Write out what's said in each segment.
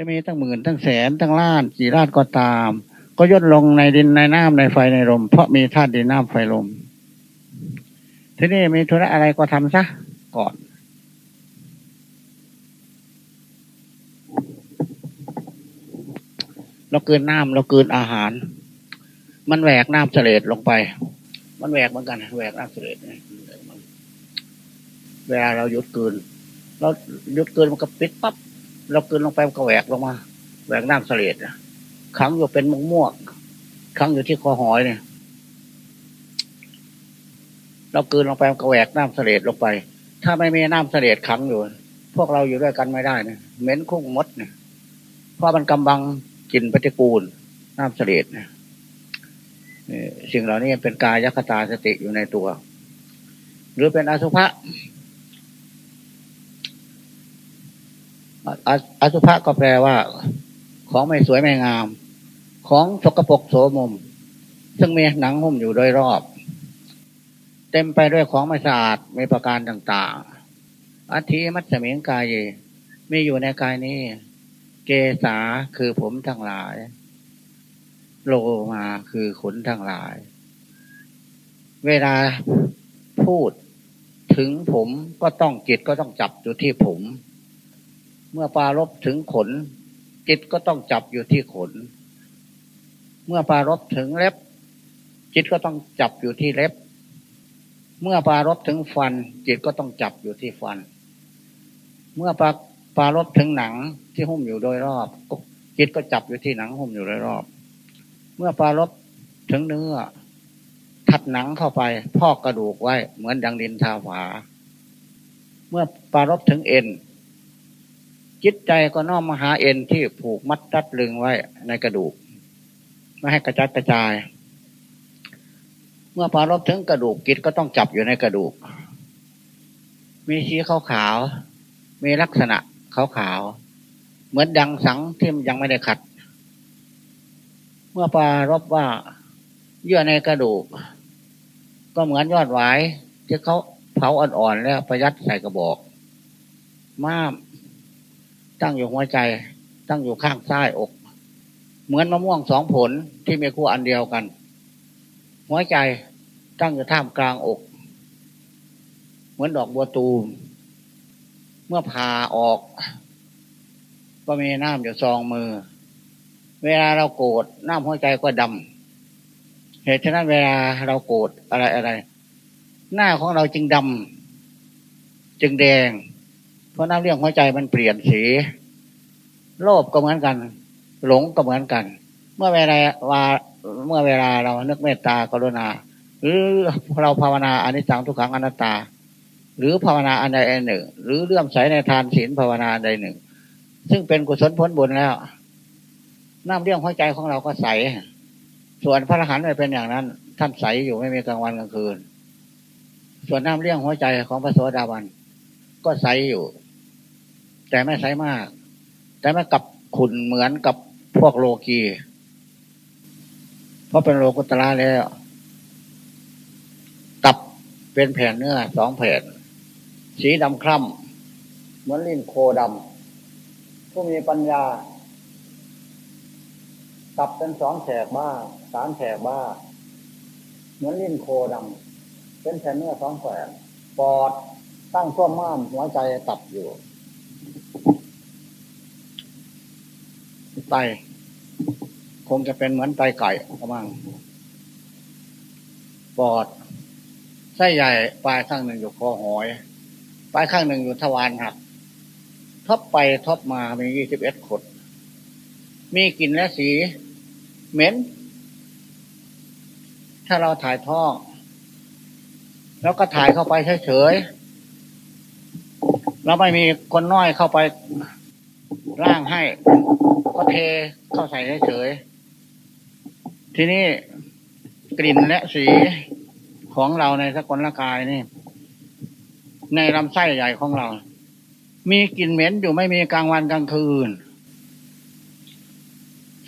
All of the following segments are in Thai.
จะมีตั้งหมื่นตั้งแสนตั้งล้านกี่ล้านก็ตาม ก็ย่นลงในดินในน้ำในไฟในลม เพราะมีธาตุดินน้ำไฟลม ทีนี้มีธุระอะไรก็ทำซะก่อนเราเกินน้ำเราเกินอาหาร มันแหวกน้ำเสลดลงไป มันแหวกเหมือนกันแหวกน้ำเสลดเวลาเราหยุดเกินเราหยุดเกินมันก็ปิดปั๊บ เราเกินลงไปมันก็แหวกลงมาแหวกน้ำเสลดขังอยู่เป็นมุงม่วงขังอยู่ที่คอหอยเนี่ย เราเกินลงไปมันก็แหวกน้ำเสลดลงไป ถ้าไม่มีน้ำเสลดขังอยู่ พวกเราอยู่ด้วยกันไม่ได้เนี่ยเหม็นคุ้งมดเนี่ยเพราะมันกำบังกินปฏิกูล น้ำเสลดเนี่ยสิ่งเหล่านี้เป็นกายยัคตาสติอยู่ในตัว หรือเป็นอสุภะ อสุภะก็แปลว่า ของไม่สวยไม่งาม ของสกปรกโสมม ซึ่งมีหนังหุ้มอยู่โดยรอบ เต็มไปด้วยของไม่สะอาดมีประการต่างๆอัธิมัตสมิงกายมีอยู่ในกายนี้ เกษาคือผมทั้งหลาย โลมาคือขนทั้งหลาย เวลาพูดถึงผมก็ต้องจิตก็ต้องจับอยู่ที่ผม เมื่อปารบถึงขน จิตก็ต้องจับอยู่ที่ขน เมื่อปารบถึงเล็บ จิตก็ต้องจับอยู่ที่เล็บ เมื่อปารบถึงฟัน จิตก็ต้องจับอยู่ที่ฟัน เมื่อปาปารบถึงหนังที่หุ้มอยู่โดยรอบจิตก็จับอยู่ที่หนังหุ้มอยู่โดยรอบ เมื่อปารบถึงเนื้อถัดหนังเข้าไป พอกกระดูกไว้เหมือนดังดินทาฝาเมื่อปารบถึงเอ็น จิตใจก็น้อมมาหาเอ็นที่ผูกมัดรัดลึงไว้ในกระดูกไม่ให้กระจัดกระจาย เมื่อปารบถึงกระดูกจิตก็ต้องจับอยู่ในกระดูก มีชี้ขาวขาว มีลักษณะขาวขาว เหมือนดังสังที่ยังไม่ได้ขัด เมื่อปารบว่าเยื่อในกระดูก ก็เหมือนยอดหวายที่เขาเผาอ่อนๆแล้วประยัดใส่กระบอก ม้าม ตั้งอยู่หัวใจ ตั้งอยู่ข้างซ้ายอก เหมือนมะม่วงสองผลที่มีคู่อันเดียวกัน หัวใจตั้งอยู่ท่ามกลางอก เหมือนดอกบัวตูม เมื่อผ่าออก ก็มีน้ำอยู่ซองมือ เวลาเราโกรธน้ำหัวใจก็ดำเหตุฉะนั้นเวลาเราโกรธอะไรอะไร หน้าของเราจึงดำจึงแดง เพราะน้ำเลี้ยงหัวใจมันเปลี่ยนสี โลภก็เหมือนกัน หลงก็เหมือนกัน เมื่อเวลาว่าเมื่อเวลาเรานึกเมตตากรุณา หรือเราภาวนาอนิจจังทุกขังอนัตตา หรือภาวนาอันใดอันหนึ่ง หรือเลื่อมใสในทานศีลภาวนาใดหนึ่ง ซึ่งเป็นกุศลพ้นบุญแล้วน้ำเลี้ยงหัวใจของเราก็ใส ส่วนพระอรหันต์ไม่เป็นอย่างนั้น ท่านใสอยู่ไม่มีกลางวันกลางคืน ส่วนน้ำเลี้ยงหัวใจของพระโสดาบันก็ใสอยู่ แต่ไม่ใช้มาก แต่ไม่กับขุนเหมือนกับพวกโลกีเพราะเป็นโลกุตระแล้ว ตับเป็นแผ่นเนื้อสองแผ่น สีดำคล้ำเหมือนลิ้นโคดำผู้มีปัญญา ตับเป็นสองแฉกบ้าสามแฉกบ้า เหมือนลิ้นโคดำเป็นแผ่นเนื้อสองแผ่นปอดตั้งท่วมม้ามหัวใจตับอยู่ ไตคงจะเป็นเหมือนไตไก่กระมังปอดไส้ใหญ่ปลายข้างหนึ่งอยู่คอหอย ปลายข้างหนึ่งอยู่ทวารหักทบไปทบมามียี่สิบเอ็ดขด มีกลิ่นและสีเหม็น ถ้าเราถ่ายท่อ แล้วก็ถ่ายเข้าไปเฉยๆ เราไม่มีคนน้อยเข้าไปร่างให้ก็เทเข้าใส่เฉยๆทีนี้กลิ่นและสีของเราในสกลกายนี่ ในลำไส้ใหญ่ของเรา มีกลิ่นเหม็นอยู่ไม่มีกลางวันกลางคืน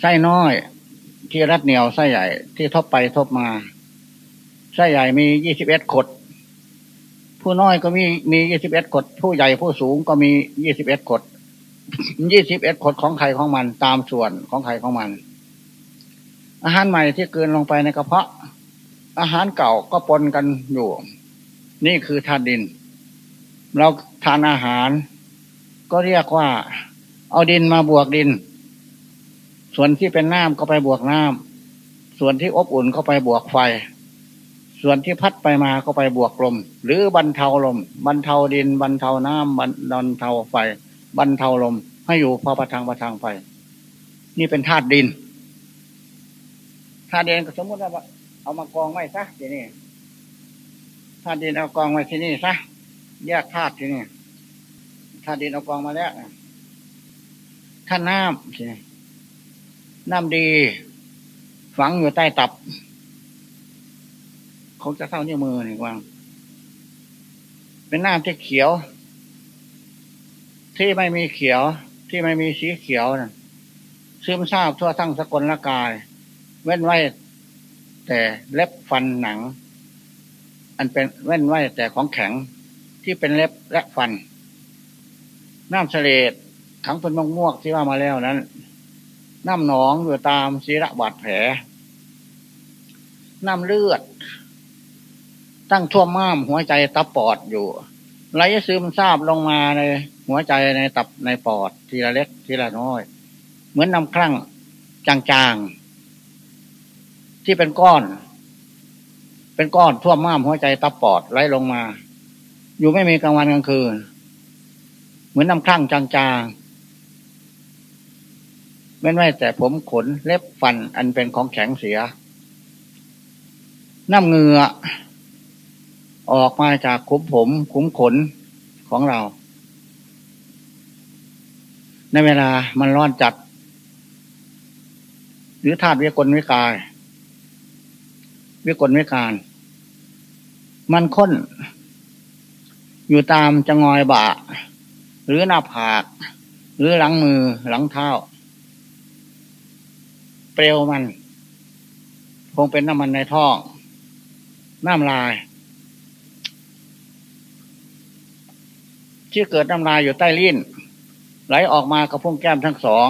ไส้น้อย ที่รัดเหนียวไส้ใหญ่ที่ทบไปทบมาไส้ใหญ่มียี่สิบเอ็ดขด ผู้น้อยก็มีมียี่สิบเอ็ดขดผู้ใหญ่ผู้สูงก็มียี่สิบเอ็ดขดยี่สิบเอ็ดขดของไข่ของมัน ตามส่วนของไข่ของมัน อาหารใหม่ที่เกินลงไปในกระเพาะ อาหารเก่าก็ปนกันอยู่ นี่คือธาตุดิน เราทานอาหาร ก็เรียกว่า เอาดินมาบวกดิน ส่วนที่เป็นน้ำก็ไปบวกน้ำส่วนที่อบอุ่นก็ไปบวกไฟ ส่วนที่พัดไปมาก็ไปบวกลม หรือบรรเทาลม บรรเทาดิน บรรเทาน้ำบรรเทาไฟ บรรเทาลม ให้อยู่พอประทังประทังไฟนี่เป็นธาตุดินธาตุดินก็สมมติว่าเอามากองไว้ซะทีนี้ธาตุดินเอากองไว้ที่นี่ซะแยกธาตุที่นี่ธาตุดินเอากองมาแล้วท่านน้ำทีนี้น้ำดี ฝังอยู่ใต้ตับ เขาจะเท่านิ้วมือนี่วางเป็นน้ำที่เขียว ที่ไม่มีเขียว ที่ไม่มีสีเขียวนะซึมซาบทั่วทั้งสกลละกาย เว้นไว้ แต่เล็บฟันหนัง อันเป็นเว้นไว้แต่ของแข็งที่เป็นเล็บและฟัน น้ำเสลดขังเป็นมงมวกที่ว่ามาแล้วนั้น น้ำหนองอยู่ตามศีระบาดแผล น้ำเลือด ตั้งท่วมม้ามหัวใจตับปอดอยู่ไหลซึมซาบลงมาในหัวใจในตับในปอด ทีละเล็กทีละน้อย เหมือนน้ำครั่งจางๆ ที่เป็นก้อน เป็นก้อนท่วมม้ามหัวใจตับปอดไหลลงมา อยู่ไม่มีกลางวันกลางคืน เหมือนน้ำครั่งจางๆไม่ไม่แต่ผมขนเล็บฟันอันเป็นของแข็งเสีย น้ำเงือ ออกมาจากขุมผมขุมขนของเรา ในเวลามันร้อนจัด หรือธาตุวิกลวิกายวิกลวิการ มันค้น อยู่ตามจะงอยบ่า หรือหน้าผาก หรือหลังมือหลังเท้า เปลวมัน คงเป็นน้ำมันในท้อง น้ำลาย ที่เกิดน้ำลายอยู่ใต้ลิ้น ไหลออกมากระพุ้งแก้มทั้งสอง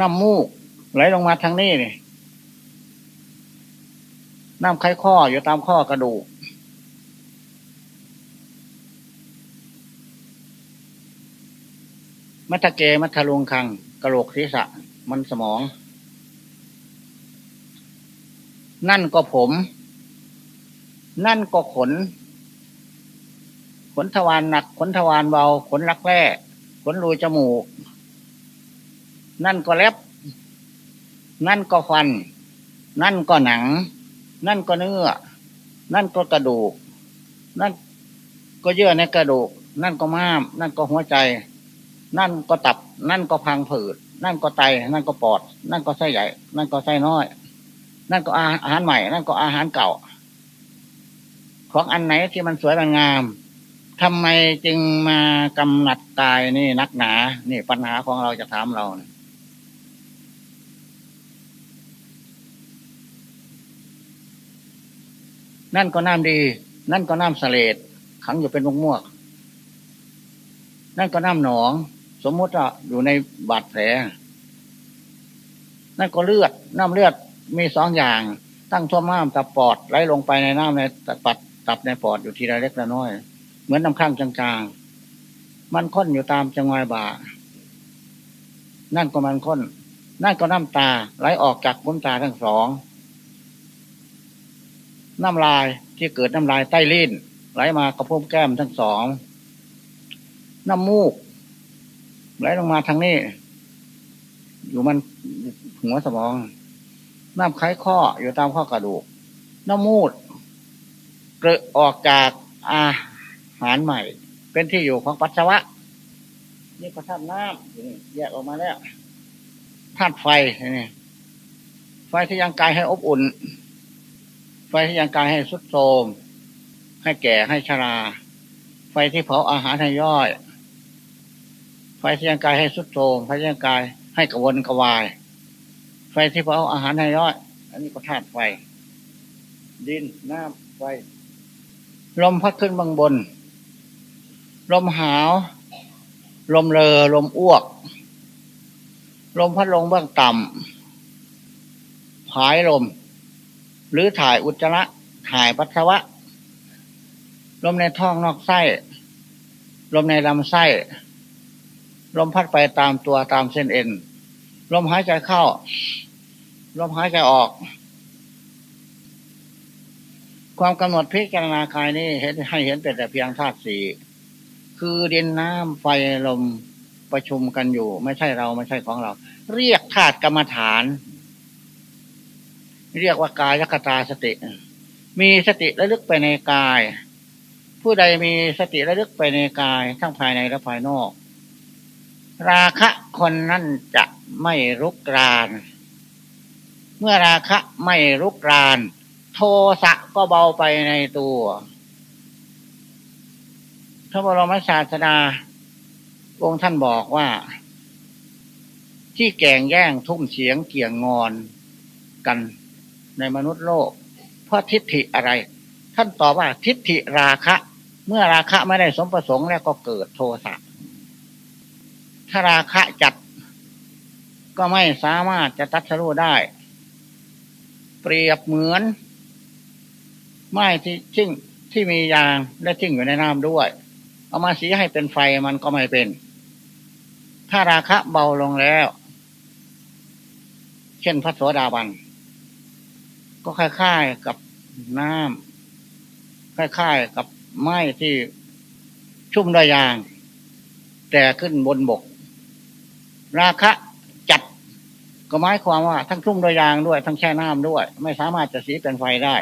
น้ำมูก ไหลลงมาทางนี้นี่น้ำไข้ข้ออยู่ตามข้อกระดูกมัทเกมัทะลวงคังกระโหลกศีรษะ มันสมอง นั่นก็ผม นั่นก็ขน นทวารหนัก ขนทวารเบา ขนรักแร้ขนรูจมูก นั่นก็เล็บ นั่นก็ฟัน นั่นก็หนัง นั่นก็เนื้อ นั่นก็กระดูก นั่นก็เยื่อในกระดูก นั่นก็ม้าม นั่นก็หัวใจ นั่นก็ตับ นั่นก็พังผืด นั่นก็ไต นั่นก็ปอด นั่นก็ไส้ใหญ่ นั่นก็ไส้น้อย นั่นก็อาหารใหม่ นั่นก็อาหารเก่า ของอันไหนที่มันสวยมันงาม ทำไมจึงมากำหนัดกายนี่นักหนา นี่ปัญหาของเราจะถามเรานั่นก็น้ำดี นั่นก็น้ำเสลดขังอยู่เป็นวงม่วงนั่นก็น้ำหนอง สมมติว่าอยู่ในบาดแผล นั่นก็เลือด น้ำเลือดมีสองอย่าง ตั้งท่วมม้ามตับปอดไหลลงไปในน้ำในตับตับในปอดอยู่ทีละเล็กละน้อย เหมือนน้ำข้างจางๆ มันค้นอยู่ตามจังหวะบ่า นั่นก็มันค้น นั่นก็น้ำตาไหลออกจากมุนตาทั้งสอง น้ำลายที่เกิดน้ำลายใต้ลิ้นไหลมากระพุ้มแก้มทั้งสอง น้ำมูก ไหลลงมาทางนี้ อยู่มันหัวสมอง น้ำไข้ข้ออยู่ตามข้อกระดูก น้ำมูดเกิดออกจากอา หารใหม่ เป็นที่อยู่ของปัสสาวะ นี่ก็ธาตุน้ำแยกออกมาแล้วธาตุไฟนี่ไฟที่ยังกายให้อบอุ่น ไฟที่ยังกายให้สุดโทมให้แก่ให้ชรา ไฟที่เผาอาหารให้ย่อย ไฟที่ยังกายให้สุดโทมไฟที่ยังกายให้กระวนกระวาย ไฟที่เผาอาหารให้ย่อย อันนี้ก็ธาตุไฟ ดินน้ำไฟ ลมพัดขึ้นบางบน ลมหาว ลมเลอลมอ้วก ลมพัดลงเบื้องต่ำผายลม หรือถ่ายอุจจาระถ่ายปัสสาวะ ลมในท้องนอกไส้ ลมในลำไส้ ลมพัดไปตามตัวตามเส้นเอ็น ลมหายใจเข้า ลมหายใจออก ความกำหนดพิจารณาคายนี้เห็นให้เห็นเป็นแต่เพียงธาตุสี่ คือดินน้ำไฟลมประชุมกันอยู่ ไม่ใช่เราไม่ใช่ของเรา เรียกธาตุกรรมฐาน เรียกว่ากายคตาสติ มีสติระลึกไปในกาย ผู้ใดมีสติระลึกไปในกาย ทั้งภายในและภายนอก ราคะคนนั้นจะไม่รุกราน เมื่อราคะไม่รุกราน โทสะก็เบาไปในตัว พระบรมศาสดาองค์ท่านบอกว่า ที่แก่งแย่งทุ่มเสียงเกี่ยงงอนกันในมนุษย์โลก เพราะทิฏฐิอะไร ท่านตอบว่าทิฏฐิราคะ เมื่อราคะไม่ได้สมประสงค์แล้วก็เกิดโทสะถ้าราคะจัดก็ไม่สามารถจะตัดสู้ได้ เปรียบเหมือน ไม้ที่ชิ่งที่มียางและชิ่งอยู่ในน้ำด้วย เอามาสีให้เป็นไฟมันก็ไม่เป็น ถ้าราคะเบาลงแล้ว เช่นพระโสดาบัน ก็คล้ายๆกับน้ำคล้ายๆกับไม้ที่ชุ่มด้วยยาง แต่ขึ้นบนบก ราคะจัดก็หมายความว่า ทั้งชุ่มด้วยยางด้วย ทั้งแช่น้ำด้วย ไม่สามารถจะสีเป็นไฟได้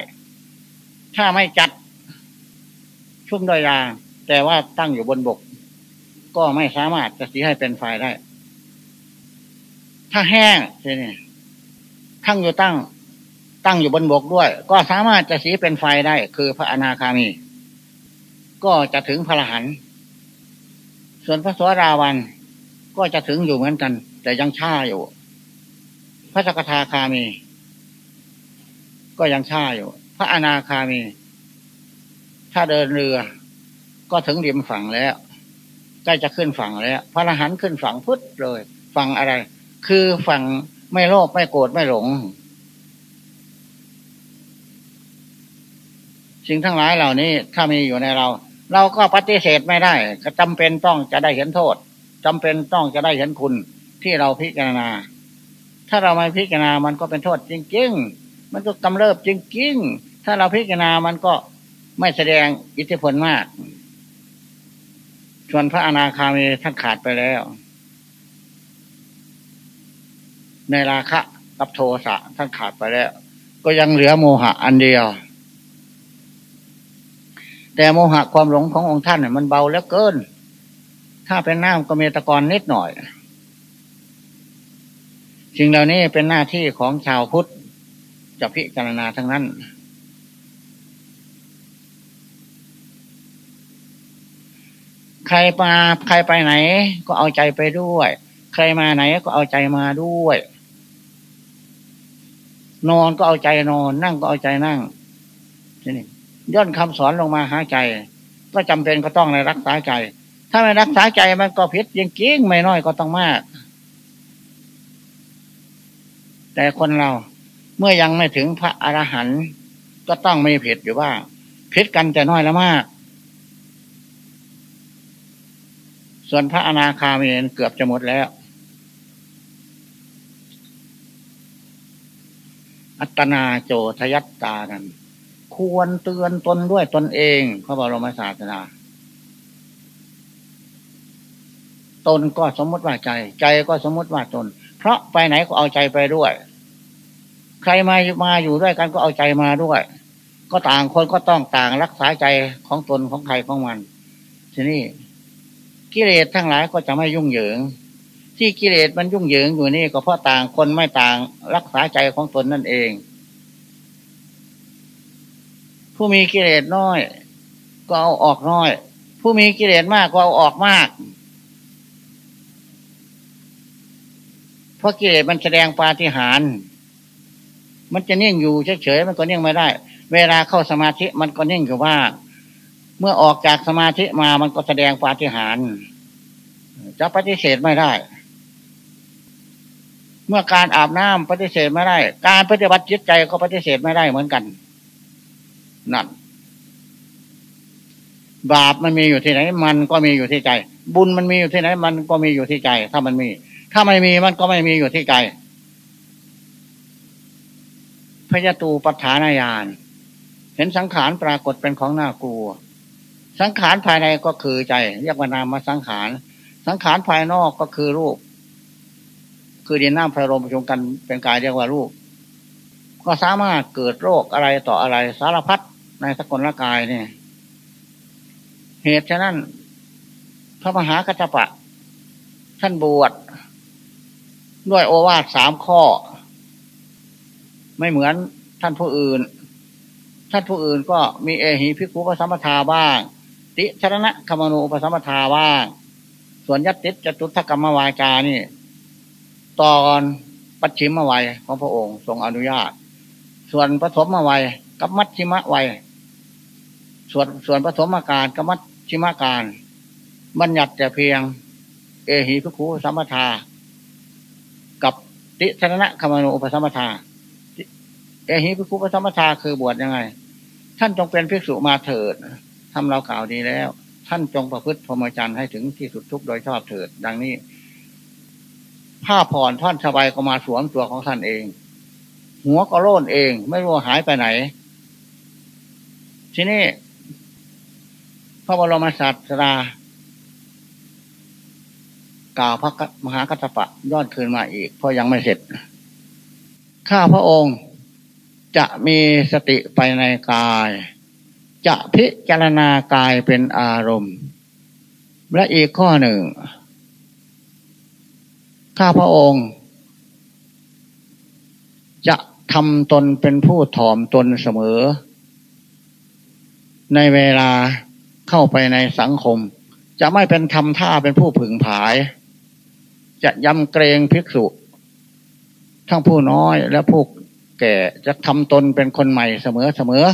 ถ้าไม่จัดชุ่มด้วยยาง แต่ว่าตั้งอยู่บนบก ก็ไม่สามารถจะสีให้เป็นไฟได้ ถ้าแห้งทีนี้ทั้งอยู่ตั้ง ตั้งอยู่บนบกด้วย ก็สามารถจะสีเป็นไฟได้ คือพระอนาคามี ก็จะถึงพระรหันส่วนพระสวราวัน ก็จะถึงอยู่เหมือนกัน แต่ยังช้าอยู่ พระสกทาคามี ก็ยังช้าอยู่ พระอนาคามี ถ้าเดินเรือ ก็ถึงริมฝั่งแล้วใกล้จะขึ้นฝั่งแล้ว พระอรหันต์ขึ้นฝั่งพุทธเลย ฝั่งอะไร คือฝั่งไม่โลภไม่โกรธไม่หลง สิ่งทั้งหลายเหล่านี้ถ้ามีอยู่ในเรา เราก็ปฏิเสธไม่ได้ก็จำเป็นต้องจะได้เห็นโทษจำเป็นต้องจะได้เห็นคุณที่เราพิจารณา ถ้าเราไม่พิจารณามันก็เป็นโทษจริง ๆ มันก็กำเริบจริงๆถ้าเราพิจารณามันก็ไม่แสดงอิทธิพลมาก ส่วนพระอนาคามีท่านขาดไปแล้ว ในราคะกับโทสะท่านขาดไปแล้ว ก็ยังเหลือโมหะอันเดียว แต่โมหะความหลงขององค์ท่านเนี่ยมันเบาแล้วเกิน ถ้าเป็นน้ำก็มีตะกอนนิดหน่อยสิ่งเหล่านี้เป็นหน้าที่ของชาวพุทธจะพิจารณาทั้งนั้น ใครมาใครไปไหน ก็เอาใจไปด้วย ใครมาไหนก็เอาใจมาด้วย นอนก็เอาใจนอน นั่งก็เอาใจนั่งนี่ย่นคำสอนลงมาหาใจ ก็จำเป็นก็ต้องในรักษาใจ ถ้าไม่รักษาใจมันก็ผิดยังเกิ้งไม่น้อยก็ต้องมาก แต่คนเราเมื่อยังไม่ถึงพระอรหันต์ก็ต้องไม่ผิดอยู่ว่าผิดกันแต่น้อยและมาก ส่วนพระอนาคามีเกือบจะหมดแล้ว อัตนาโจทยัตตากันควรเตือนตนด้วยตนเองพระบรมศาสนาตนก็สมมติว่าใจ ใจก็สมมติว่าตน เพราะไปไหนก็เอาใจไปด้วย ใครมามาอยู่ด้วยกันก็เอาใจมาด้วย ก็ต่างคนก็ต้องต่างรักษาใจของตนของใครของมัน ทีนี้ กิเลสทั้งหลายก็จะไม่ยุ่งเหยิง ที่กิเลสมันยุ่งเหยิงอยู่นี่ก็เพราะต่างคนไม่ต่างรักษาใจของตนนั่นเอง ผู้มีกิเลสน้อย ก็เอาออกน้อย ผู้มีกิเลสมากก็เอาออกมาก เพราะกิเลสมันแสดงปาฏิหาริย์มันจะเนิ่งอยู่เฉยๆมันก็เนิ่งไม่ได้ เวลาเข้าสมาธิมันก็เนิ่งอยู่ว่า เมื่อออกจากสมาธิมามันก็แสดงปาฏิหาริย์จะปฏิเสธไม่ได้ เมื่อการอาบน้ำปฏิเสธไม่ได้ การปฏิบัติจิตใจก็ปฏิเสธไม่ได้เหมือนกันนั่นบาปมันมีอยู่ที่ไหน มันก็มีอยู่ที่ใจ บุญมันมีอยู่ที่ไหน มันก็มีอยู่ที่ใจ ถ้ามันมี ถ้าไม่มีมันก็ไม่มีอยู่ที่ใจพยตูปัฏฐานญาณเห็นสังขารปรากฏเป็นของน่ากลัว สังขารภายในก็คือใจเรียกว่านามสังขาร สังขารภายนอกก็คือรูป คือดินน้ำไฟลมประชุมกันเป็นกายเรียกว่ารูป ก็สามารถเกิดโรคอะไรต่ออะไรสารพัดในสกุลกายเนี่ย เหตุฉะนั้น พระมหากัจจปะ ท่านบวชด้วยโอวาทสามข้อ ไม่เหมือนท่านผู้อื่น ท่านผู้อื่นก็มีเอหิพิคุปสัมปทาบ้าง ติชนะคมนูปสัมปทาบ้างส่วนยัตติจตุทกรรมวาจานี่ ตอนปัจฉิมวัยของพระองค์ทรงอนุญาต ส่วนปฐมวัยกับมัชชิมวัยส่วนส่วนปฐมการกับมัชชิมการ บัญญัติแต่เพียง เอหิพิคุสัมปทา กับติชนะคมนูปสัมปทา เอหิพิคุปสัมปทาคือบวชยังไง ท่านจงเป็นภิกษุมาเถิด ทำเรากล่าวดีแล้ว ท่านจงประพฤติพรหมจรรย์ให้ถึงที่สุดทุกโดยชอบเถิด ดังนี้ ผ้าผ่อนท่อนสบายก็มาสวมตัวของท่านเอง หัวก็โล่นเอง ไม่รู้หายไปไหน ทีนี้พระบรมศาสดากล่าวพระมหากัตปะย้อนคืนมาอีก เพราะยังไม่เสร็จ ข้าพระองค์จะมีสติไปในกาย จะพิจารณากายเป็นอารมณ์ และอีกข้อหนึ่ง ข้าพระองค์ จะทำตนเป็นผู้ถ่อมตนเสมอ ในเวลาเข้าไปในสังคม จะไม่เป็นทำท่าเป็นผู้ผึ่งผาย จะยำเกรงภิกษุ ทั้งผู้น้อยและผู้แก่จะทำตนเป็นคนใหม่เสมอเสมอ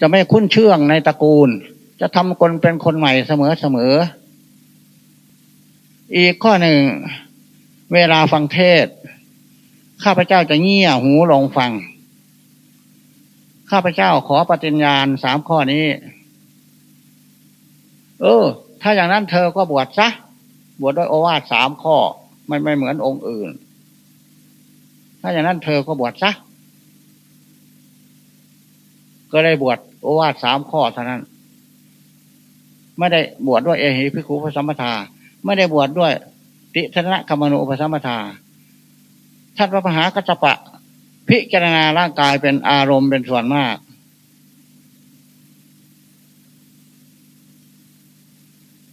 จะไม่คุ้นเชื่องในตระกูล จะทำคนเป็นคนใหม่เสมอเสมอ อีกข้อหนึ่ง เวลาฟังเทศ ข้าพเจ้าจะเงี่ยหูลงฟัง ข้าพเจ้าขอปฏิญญาณสามข้อนี้ เออ ถ้าอย่างนั้นเธอก็บวชซะ บวชด้วยโอวาทสามข้อ ไม่ไม่เหมือนองค์อื่น ถ้าอย่างนั้นเธอก็บวชซะก็ได้บวช โอวาทสามข้อเท่านั้น ไม่ได้บวชดด้วยเอหิพิคุพสัมปทา ไม่ได้บวชดด้วยติธนะกรรมนุปสัมปทาท่านพระมหากัจจปะ พิจารณาร่างกายเป็นอารมณ์เป็นส่วนมาก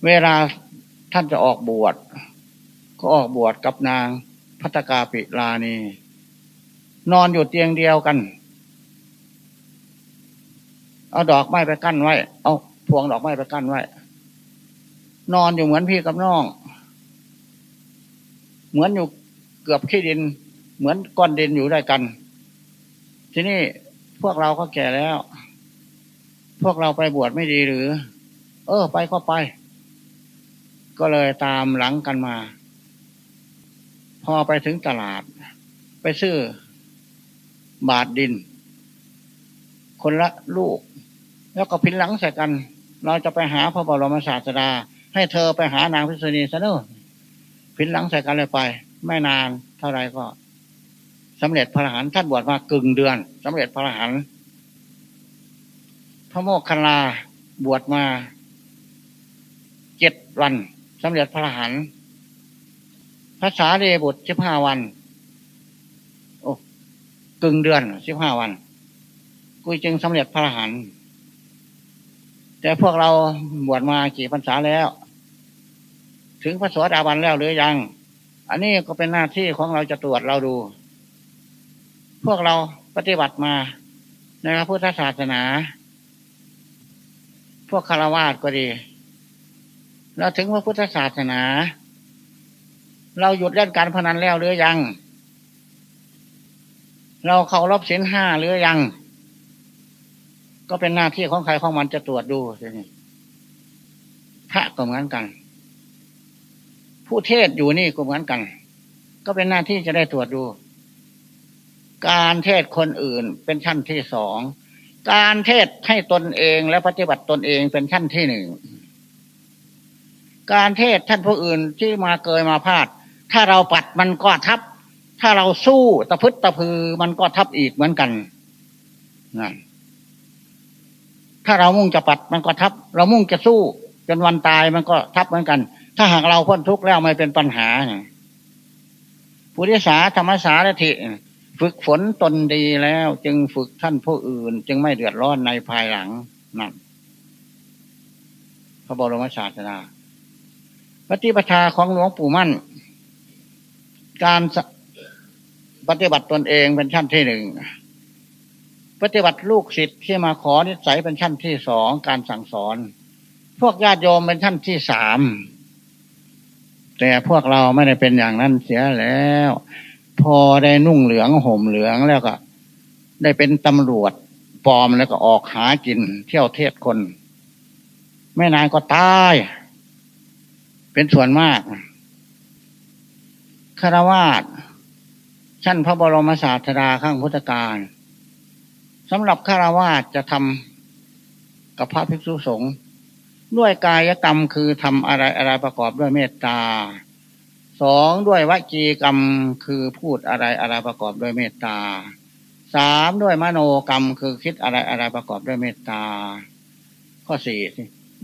เวลาท่านจะออกบวชก็ออกบวชกับนางพัตกาปิลานีนอนอยู่เตียงเดียวกัน เอาดอกไม้ไปกั้นไว้ เอาพวงดอกไม้ไปกั้นไว้ นอนอยู่เหมือนพี่กับน้อง เหมือนอยู่เกือบขี้ดิน เหมือนก้อนดินอยู่ด้วยกัน ทีนี้พวกเราก็แก่แล้ว พวกเราไปบวชไม่ดีหรือ เออ ไปก็ไป ก็เลยตามหลังกันมา พอไปถึงตลาด ไปซื้อบาดดิน คนละลูก แล้วก็พินหลังใส่กัน เราจะไปหาพระบรมศาสดา ให้เธอไปหานางพิษณีซะเนอะพินหลังใส่กันเลยไป ไม่นานเท่าไรก็สำเร็จพระอรหันต์ท่านบวชมากึ่งเดือนสำเร็จพระอรหันต์พระโมคคัลลาบวชมาเจ็ดวันสำเร็จพระอรหันต์ภาษาเดบุตรสิบห้าวัน โอ้กึ่งเดือนสิบห้าวันกูจึงสำเร็จพระอรหันต์ แต่พวกเราบวชมากี่พรรษาแล้ว ถึงพระสวสดาบันแล้วหรือยัง อันนี้ก็เป็นหน้าที่ของเราจะตรวจเราดู พวกเราปฏิบัติมาในพระพุทธศาสนา พวกคารวาสก็ดี เราถึงพระพุทธศาสนา เราหยุดเล่นการพนันแล้วหรือยัง เราเคารพศีลห้าหรือยัง ก็เป็นหน้าที่ของใครของมันจะตรวจดูสิพระก็เหมือนกัน ผู้เทศอยู่นี่ก็เหมือนกัน ก็เป็นหน้าที่จะได้ตรวจดู การเทศคนอื่นเป็นชั้นที่สอง การเทศให้ตนเองและปฏิบัติตนเองเป็นชั้นที่หนึ่ง การเทศท่านผู้อื่นที่มาเกยมาพาด ถ้าเราปัดมันก็ทับ ถ้าเราสู้ตะพึดตะพือมันก็ทับอีกเหมือนกันนั่น ถ้าเรามุ่งจะปัดมันก็ทับ เรามุ่งจะสู้ จนวันตายมันก็ทับเหมือนกัน ถ้าหากเราพ้นทุกข์แล้วไม่เป็นปัญหาปุริสาธรรมสารถิฝึกฝนตนดีแล้ว จึงฝึกท่านผู้อื่น จึงไม่เดือดร้อนในภายหลังนั่นพระบรมศาสดาปฏิปทาของหลวงปู่มั่น การปฏิบัติตนเองเป็นชั้นที่หนึ่ง ปฏิบัติลูกศิษย์ที่มาขอนิสัยเป็นชั้นที่สองการสั่งสอน พวกญาติโยมเป็นชั้นที่สามแต่พวกเราไม่ได้เป็นอย่างนั้นเสียแล้ว พอได้นุ่งเหลืองห่มเหลืองแล้วก็ ได้เป็นตำรวจปลอมแล้วก็ออกหากิน เที่ยวเทศคนไม่นานก็ตาย เป็นส่วนมากคารวาสชั้นพระบรมศาสดาข้างพุทธการ สำหรับฆราวาสจะทำกับพระภิกษุสงฆ์ด้วยกายกรรมคือทำอะไรอะไรประกอบด้วยเมตตาสองด้วยวจีกรรมคือพูดอะไรอะไรประกอบด้วยเมตตาสามด้วยมโนกรรมคือคิดอะไรอะไรประกอบด้วยเมตตา ข้อสี่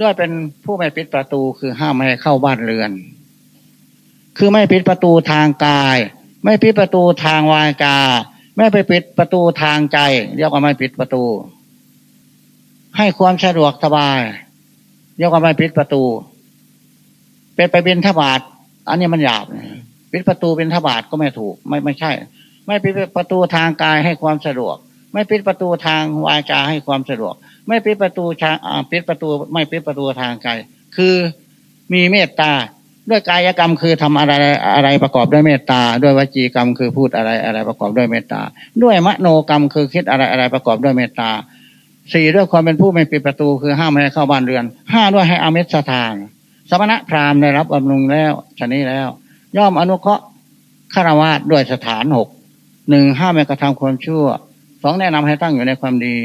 ด้วยเป็นผู้ไม่ปิดประตูคือห้ามไม่ให้เข้าบ้านเรือน คือไม่ปิดประตูทางกาย ไม่ปิดประตูทางวาจา ไม่ไปปิดประตูทางใจ เรียกว่าไม่ปิดประตู ให้ความสะดวกสบาย เรียกว่าไม่ปิดประตู เป็นไปเป็นทบาทอันนี้มันหยาบปิดประตูเป็นทบาทก็ไม่ถูก ไม่ไม่ใช่ ไม่ปิดประตูทางกายให้ความสะดวก ไม่ปิดประตูทางวาจาให้ความสะดวก ไม่ปิดประตูทางปิดประตู ไม่ปิดประตูทางใจคือมีเมตตา ด้วยกายกรรมคือทำอะไรอะไรประกอบด้วยเมตตา ด้วยวจีกรรมคือพูดอะไรอะไรประกอบด้วยเมตตา ด้วยมโนกรรมคือคิดอะไรอะไรประกอบด้วยเมตตาสี่ด้วยความเป็นผู้ไม่ปิดประตูคือห้ามไม่ให้เข้าบ้านเรือนห้าด้วยให้อามิสทาน สมณะพราหมณ์ได้รับบำรุงแล้วชนี้แล้ว ย่อมอนุเคราะห์ฆราวาสด้วยสถานหกหนึ่งห้ามไม่กระทำความชั่วสองแนะนำให้ตั้งอยู่ในความดี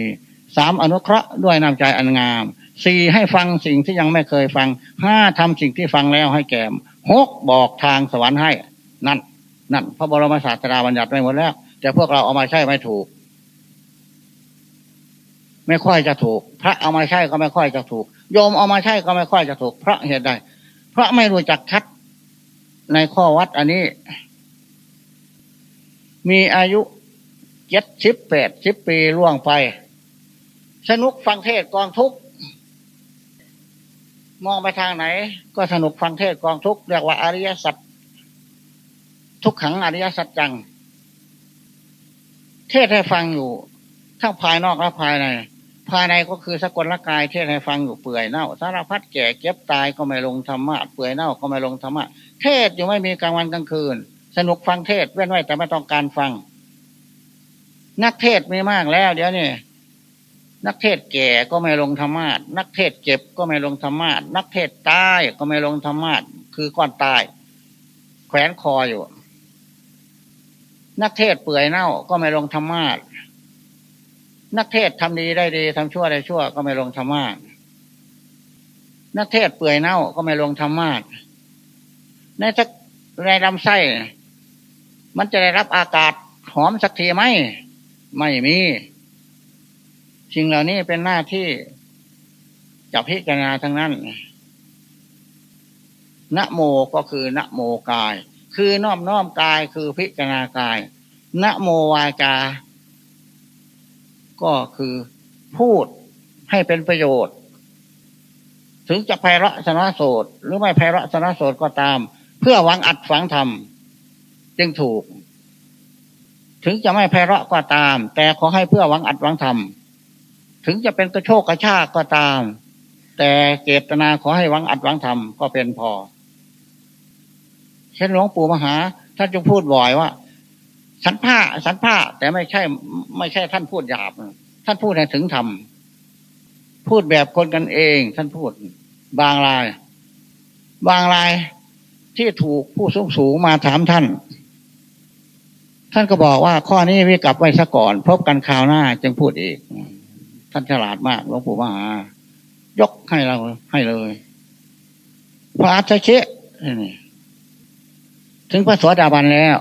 สามอนุเคราะห์ด้วยน้ำใจอันงาม สี่ให้ฟังสิ่งที่ยังไม่เคยฟังห้าทำสิ่งที่ฟังแล้วให้แก่หกบอกทางสวรรค์ให้ นั่น นั่น พระบรมศาสดาบัญญัติไว้หมดแล้ว แต่พวกเราเอามาใช้ไม่ถูก ไม่ค่อยจะถูก พระเอามาใช้ก็ไม่ค่อยจะถูก โยมเอามาใช้ก็ไม่ค่อยจะถูก เพราะเหตุใดเพราะไม่รู้จักชัดในข้อวัดอันนี้ มีอายุเจ็ดสิบแปดสิบปีล่วงไป สนุกฟังเทศกองทุก มองไปทางไหน ก็สนุกฟังเทศกองทุกเรียกว่าอริยสัจทุกขังอริยสัจจัง เทศให้ฟังอยู่ทั้งภายนอกและภายใน ภายในก็คือสกลละกาย เทศให้ฟังอยู่เปื่อยเน่าสารพัดแก่เก็บตายก็ไม่ลงธรรมะเปื่อยเน่าก็ไม่ลงธรรมะเทศอยู่ไม่มีกลางวันกลางคืน สนุกฟังเทศเว้นไว้แต่ไม่ต้องการฟัง นักเทศมีมากแล้ว เดี๋ยวนี้ นักเทศแก่ก็ไม่ลงธรรมาทนักเทศเจ็บก็ไม่ลงธรรมาทนักเทศตายก็ไม่ลงธรรมาทคือก้อนตาย แขวนคออยู่ นักเทศเปื่อยเน่าก็ไม่ลงธรรมาทนักเทศทำดีได้ดีทำชั่วได้ชั่วก็ไม่ลงธรรมาทนักเทศเปื่อยเน่าก็ไม่ลงธรรมาทในสักในลำไส้ มันจะได้รับอากาศหอมสักทีไหม ไม่มี สิ่งเหล่านี้เป็นหน้าที่จับพิจารณาทั้งนั้นนะโมก็คือนะโมกาย คือน้อมน้อมกายคือพิจารณากายนะโมวาจา ก็คือพูดให้เป็นประโยชน์ ถึงจะไพเราะสนะโสดหรือไม่ไพเราะสนะโสดก็ตาม เพื่อหวังอัดฝังธรรมจึงถูก ถึงจะไม่ไพเราะก็ตาม แต่ขอให้เพื่อหวังอัดหวังธรรม ถึงจะเป็นกระโชกกระชากก็ตาม แต่เจตนาขอให้หวังอัดหวังทำก็เป็นพอ เช่นหลวงปู่มหาท่านจึงพูดบ่อยว่า สันผ้าสันผ้าแต่ไม่ใช่ ไม่ใช่ท่านพูดหยาบ ท่านพูดให้ถึงธรรมพูดแบบคนกันเอง ท่านพูด บางราย บางรายที่ถูกผู้สูงสูงมาถามท่าน ท่านก็บอกว่าข้อนี้วิกลับไว้ซะก่อน พบกันคราวหน้าจึงพูดอีก ท่านฉลาดมากหลวงปู่มหายกให้เราให้เลย พระอัจฉริถึงพระสวสดาบันแล้ว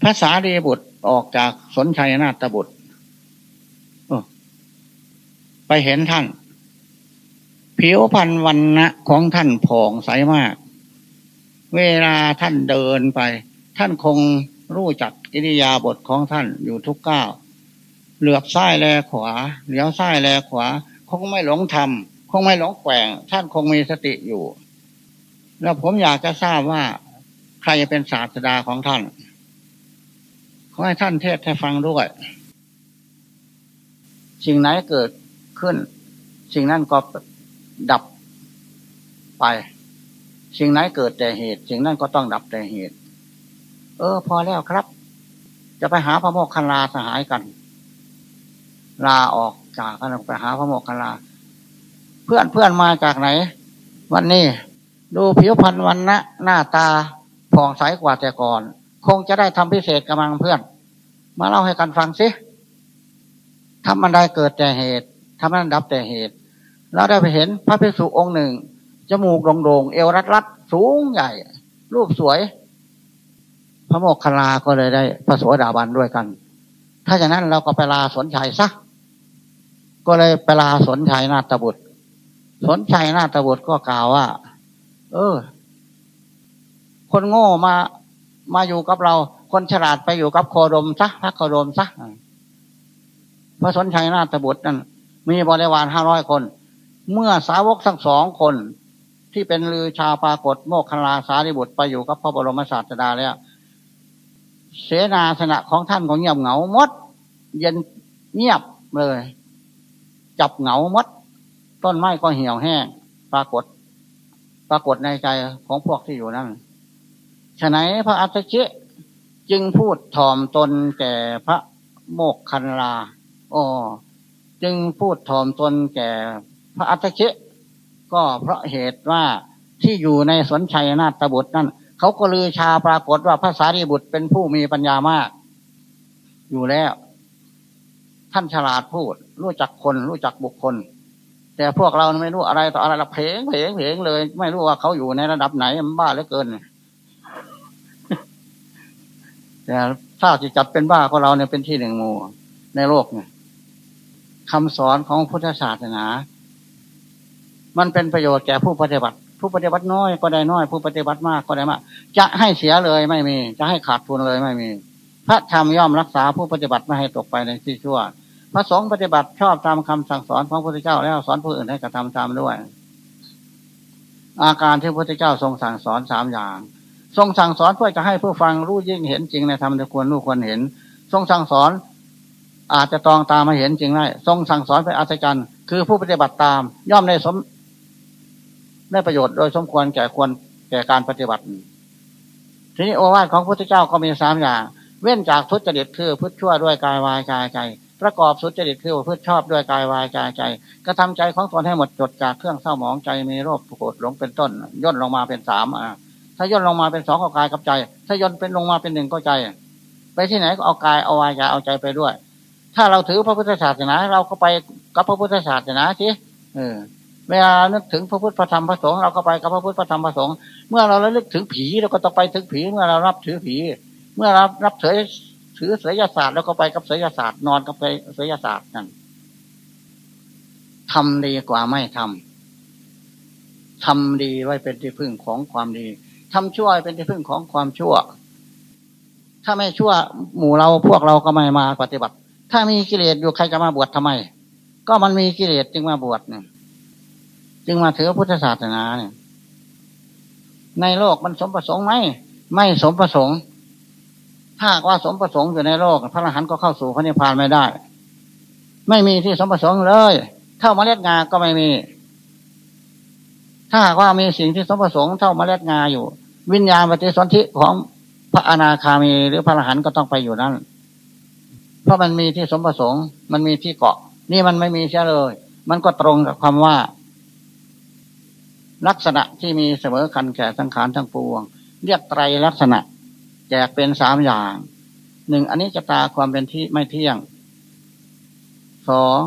พระสารีบุตรออกจากสนชัยนาฏบุตรไปเห็นท่าน ผิวพรรณวันนะของท่านผ่องใสมาก เวลาท่านเดินไป ท่านคงรู้จักกิริยาบทของท่านอยู่ทุกก้าว เหลือบซ้ายแลขวาเหลียวซ้ายแลขวา คงไม่หลงทำคงไม่หลงแกว่ง ท่านคงมีสติอยู่ แล้วผมอยากจะทราบว่าใครจะเป็นศาสดาของท่าน ขอให้ท่านเทศให้ฟังด้วย สิ่งไหนเกิดขึ้น สิ่งนั้นก็ดับไป สิ่งไหนเกิดแต่เหตุ สิ่งนั้นก็ต้องดับแต่เหตุ เออ พอแล้วครับ จะไปหาพระโมกขันลาสหายกัน ลาออกจากกันไปหาพระโมกขลา เพื่อนเพื่อนมาจากไหน วันนี้ดูผิวพรรณวันนะหน้าตาผ่องใสกว่าแต่ก่อน คงจะได้ทำพิเศษกำลังเพื่อน มาเล่าให้กันฟังสิทำมันได้เกิดแต่เหตุทำนั้นดับแต่เหตุเราได้ไปเห็นพระภิกษุองค์หนึ่ง จมูกโด่งๆเอวรัดรัดสูงใหญ่ รูปสวย พระโมกขลาก็เลยได้พระสวสดาบันด้วยกัน ถ้าจากนั้นเราก็ไปลาสนชัยซะ ก็เลยไปลาสนชัยนาตบุตร สนชัยนาตบุตรก็กล่าวว่า เออ คนโง่มามาอยู่กับเรา คนฉลาดไปอยู่กับโคดมซะพระโคดมซะพระสนชัยนาตบุตรนั่นมีบริวารห้าร้อยคน เมื่อสาวกทั้งสองคน ที่เป็นลือชาปรากฏโมกขลาสาริบุตรไปอยู่กับพระบรมศาสดาแล้วเสนาสนะของท่านของเงียบเหงาหมด เย็นเงียบเลย จับเหงาหมดต้นไม้ก็เหี่ยวแห้ง ปรากฏ ปรากฏในใจของพวกที่อยู่นั่นฉะนั้นพระอัศชิจึงพูดถ่อมตนแก่พระโมกคันลาอ๋อจึงพูดถ่อมตนแก่พระอัตชิก็เพราะเหตุว่าที่อยู่ในสวนชัยนาตบุตรนั่นเขาก็ลือชาปรากฏว่าพระสารีบุตรเป็นผู้มีปัญญามาก อยู่แล้ว ท่านฉลาดพูด รู้จักคน รู้จักบุคคล แต่พวกเราไม่รู้อะไรต่ออะไรเราเพลงเพลงเพลงเลย ไม่รู้ว่าเขาอยู่ในระดับไหนมันบ้าเหลือเกินแต่ถ้าจะจัดเป็นบ้าของเราเนี่ยเป็นที่หนึ่งหมู่ในโลกเนี่ยคำสอนของพุทธศาสนา มันเป็นประโยชน์แก่ผู้ปฏิบัติ ผู้ปฏิบัติน้อยก็ได้น้อย ผู้ปฏิบัติมากก็ได้มาก จะให้เสียเลยไม่มี จะให้ขาดทุนเลยไม่มี พระธรรมย่อมรักษาผู้ปฏิบัติไม่ให้ตกไปในที่ชั่ว พระสงฆ์ปฏิบัติชอบตามคำสั่งสอนของพระพุทธเจ้าแล้วสอนผู้อื่นให้กระทำตามด้วย อาการที่พระพุทธเจ้าทรงสั่งสอนสามอย่าง ทรงสั่งสอนเพื่อจะให้ผู้ฟังรู้ยิ่งเห็นจริงในธรรมที่ควรรู้ควรเห็น ทรงสั่งสอนอาจจะตองตามมาเห็นจริงได้ ทรงสั่งสอนไปอัศจรรย์ คือผู้ปฏิบัติตาม ย่อมได้สมได้ประโยชน์โดยสมควรแก่ควรแก่การปฏิบัติ ทีนี้โอวาทของพระพุทธเจ้าก็มีสามอย่าง เว้นจากทุจริตคือพุทธชั่วด้วยกายวายกายใจ ประกอบสุจริตคือพุทธชอบด้วยกายวายกายใจกระทาใจของตนให้หมดจดจากเครื่องเศร้าหมองใจมีโรคโกรธหลงเป็นต้น ย่นลงมาเป็นสามอะถ้าย่นลงมาเป็นสองก็กายกับใจ ถ้าย่นเป็นลงมาเป็นหนึ่งก็ใจ ไปที่ไหนก็เอากายเอาวายกายเอาใจไปด้วย ถ้าเราถือพระพุทธศาสนา เราก็ไปกับพระพุทธศาสนาสิเออเวลานึกถึงพระพุทธพระธรรมพระสงฆ์เราก็ไปกับพระพุทธพระธรรมพระสงฆ์เมื่อเราระลึกถึงผีเราก็ต้องไปถึงผีเมื่อเรารับถือผี เมื่อเรารับถือ ถือเสยศาสตร์เราก็ไปกับเสยศาสตร์นอนกับเสยศาสตร์นั่นทำดีกว่าไม่ทำทำดีไว้เป็นที่พึ่งของความดีทำชั่วเป็นที่พึ่งของความชั่ว ถ้าไม่ชั่วหมู่เราพวกเราก็ไม่มาปฏิบัติ ถ้ามีกิเลสอยู่ใครจะมาบวชทำไม ก็มันมีกิเลสจึงมาบวชเนี่ยจึงมาถือพุทธศาสนาเนี่ยในโลกมันสมประสงค์ไหม ไม่สมประสงค์ ถ้าว่าสมประสงค์อยู่ในโลก พระอรหันต์ก็เข้าสู่พระนิพพานไม่ได้ ไม่มีที่สมประสงค์เลย เท่าเมล็ดงาก็ไม่มี ถ้าว่ามีสิ่งที่สมประสงค์เท่าเมล็ดงาอยู่ วิญญาณปฏิสนธิของพระอนาคามีหรือพระอรหันต์ก็ต้องไปอยู่นั่น เพราะมันมีที่สมประสงค์ มันมีที่เกาะ นี่มันไม่มีเช่เลย มันก็ตรงกับคำว่า ลักษณะที่มีเสมอกันแก่สังขารทั้งปวง เรียกไตรลักษณะ แจกเป็นสามอย่างหนึ่งอันนี้จะตาความเป็นที่ไม่เที่ยงสอง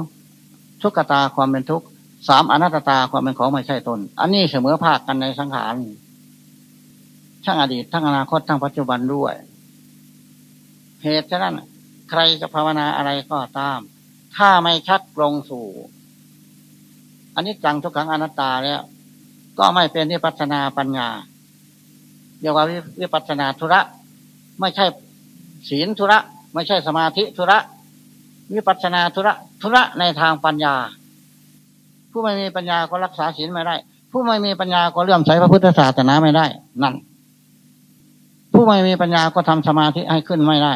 ทุกขตาความเป็นทุกข์สามอนัตตาความเป็นของไม่ใช่ตน อันนี้เสมอภาคกันในสังขารทั้งอดีตทั้งอนาคตทั้งปัจจุบันด้วยเหตุฉะนั้นใครจะภาวนาอะไรก็ตาม ถ้าไม่ชักลงสู่อันนี้จังทุกครั้งอนัตตาแล้ว ก็ไม่เป็นวิปัสนาปัญญาเรียกว่าวิปัสนาธุระ ไม่ใช่ศีลธุระ ไม่ใช่สมาธิธุระ วิปัสนาธุระ ธุระในทางปัญญา ผู้ไม่มีปัญญาก็รักษาศีลไม่ได้ ผู้ไม่มีปัญญาก็เลื่อมใสพระพุทธศาสนาไม่ได้ นั่น ผู้ไม่มีปัญญาก็ทำสมาธิให้ขึ้นไม่ได้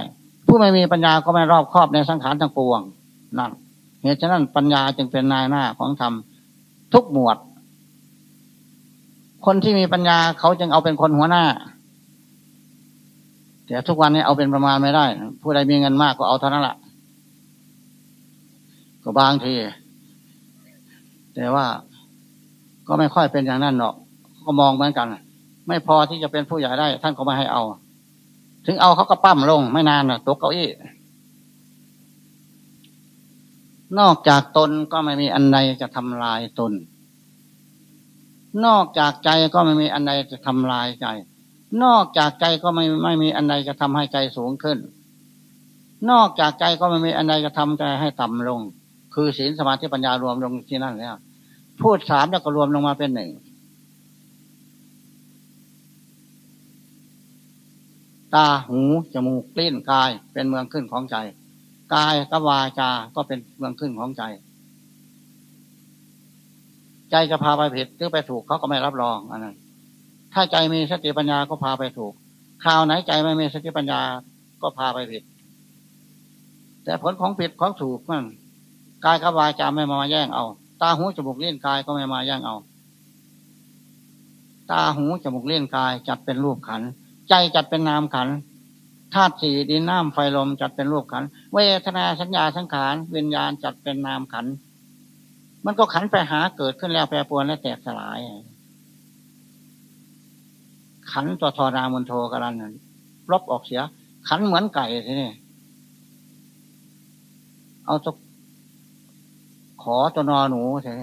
ผู้ไม่มีปัญญาก็ไม่รอบครอบในสังขารทั้งปวง นั่นเหตุฉะนั้นปัญญาจึงเป็นนายหน้าของธรรมทุกหมวด คนที่มีปัญญาเขาจึงเอาเป็นคนหัวหน้า แต่ทุกวันนี้เอาเป็นประมาณไม่ได้ ผู้ใดมีเงินมากก็เอาเท่านั้นแหละก็บางที แต่ว่าก็ไม่ค่อยเป็นอย่างนั้นหรอก ก็มองเหมือนกัน ไม่พอที่จะเป็นผู้ใหญ่ได้ ท่านก็ไม่ให้เอา ถึงเอาเขาก็ปั้มลง ไม่นานนะตกเก้าอี้ นอกจากตนก็ไม่มีอันใดจะทำลายตน นอกจากใจก็ไม่มีอันใดจะทำลายใจ นอกจากใจก็ไม่ไม่มีอันใดจะทำให้ใจสูงขึ้น นอกจากใจก็ไม่มีอันใดจะทำใจให้ต่ำลง คือศีลสมาธิปัญญารวมลงที่นั่นแล้วพูดสามแล้วก็รวมลงมาเป็นหนึ่งตาหูจมูกลิ้นกายเป็นเมืองขึ้นของใจ กายกับวาจาก็เป็นเมืองขึ้นของใจ ใจจะพาไปผิดหรือไปถูกเขาก็ไม่รับรองอันนั้น ถ้าใจมีสติปัญญาก็พาไปถูกคราวไหนใจไม่มีสติปัญญาก็พาไปผิด แต่ผลของผิดของถูกนั่นกายกับวาจาไม่มาแย่งเอา ตาหูจมูกเลี้ยงกายก็ไม่มาแย่งเอา ตาหูจมูกเลี้ยงกายจัดเป็นรูปขัน ใจจัดเป็นนามขันธาตุสี่ดินน้ำไฟลมจัดเป็นรูปขัน เวทนาสัญญาสังขารวิญญาณจัดเป็นนามขัน มันก็ขันไปหาเกิดขึ้นแล้วแปรปรวนและแตกสลาย ขันตัวทอรามนโทกันนั้นลบออกเสีย ขันเหมือนไก่ทีนี่เอาตกขอตัวนอหนูใช่ไหม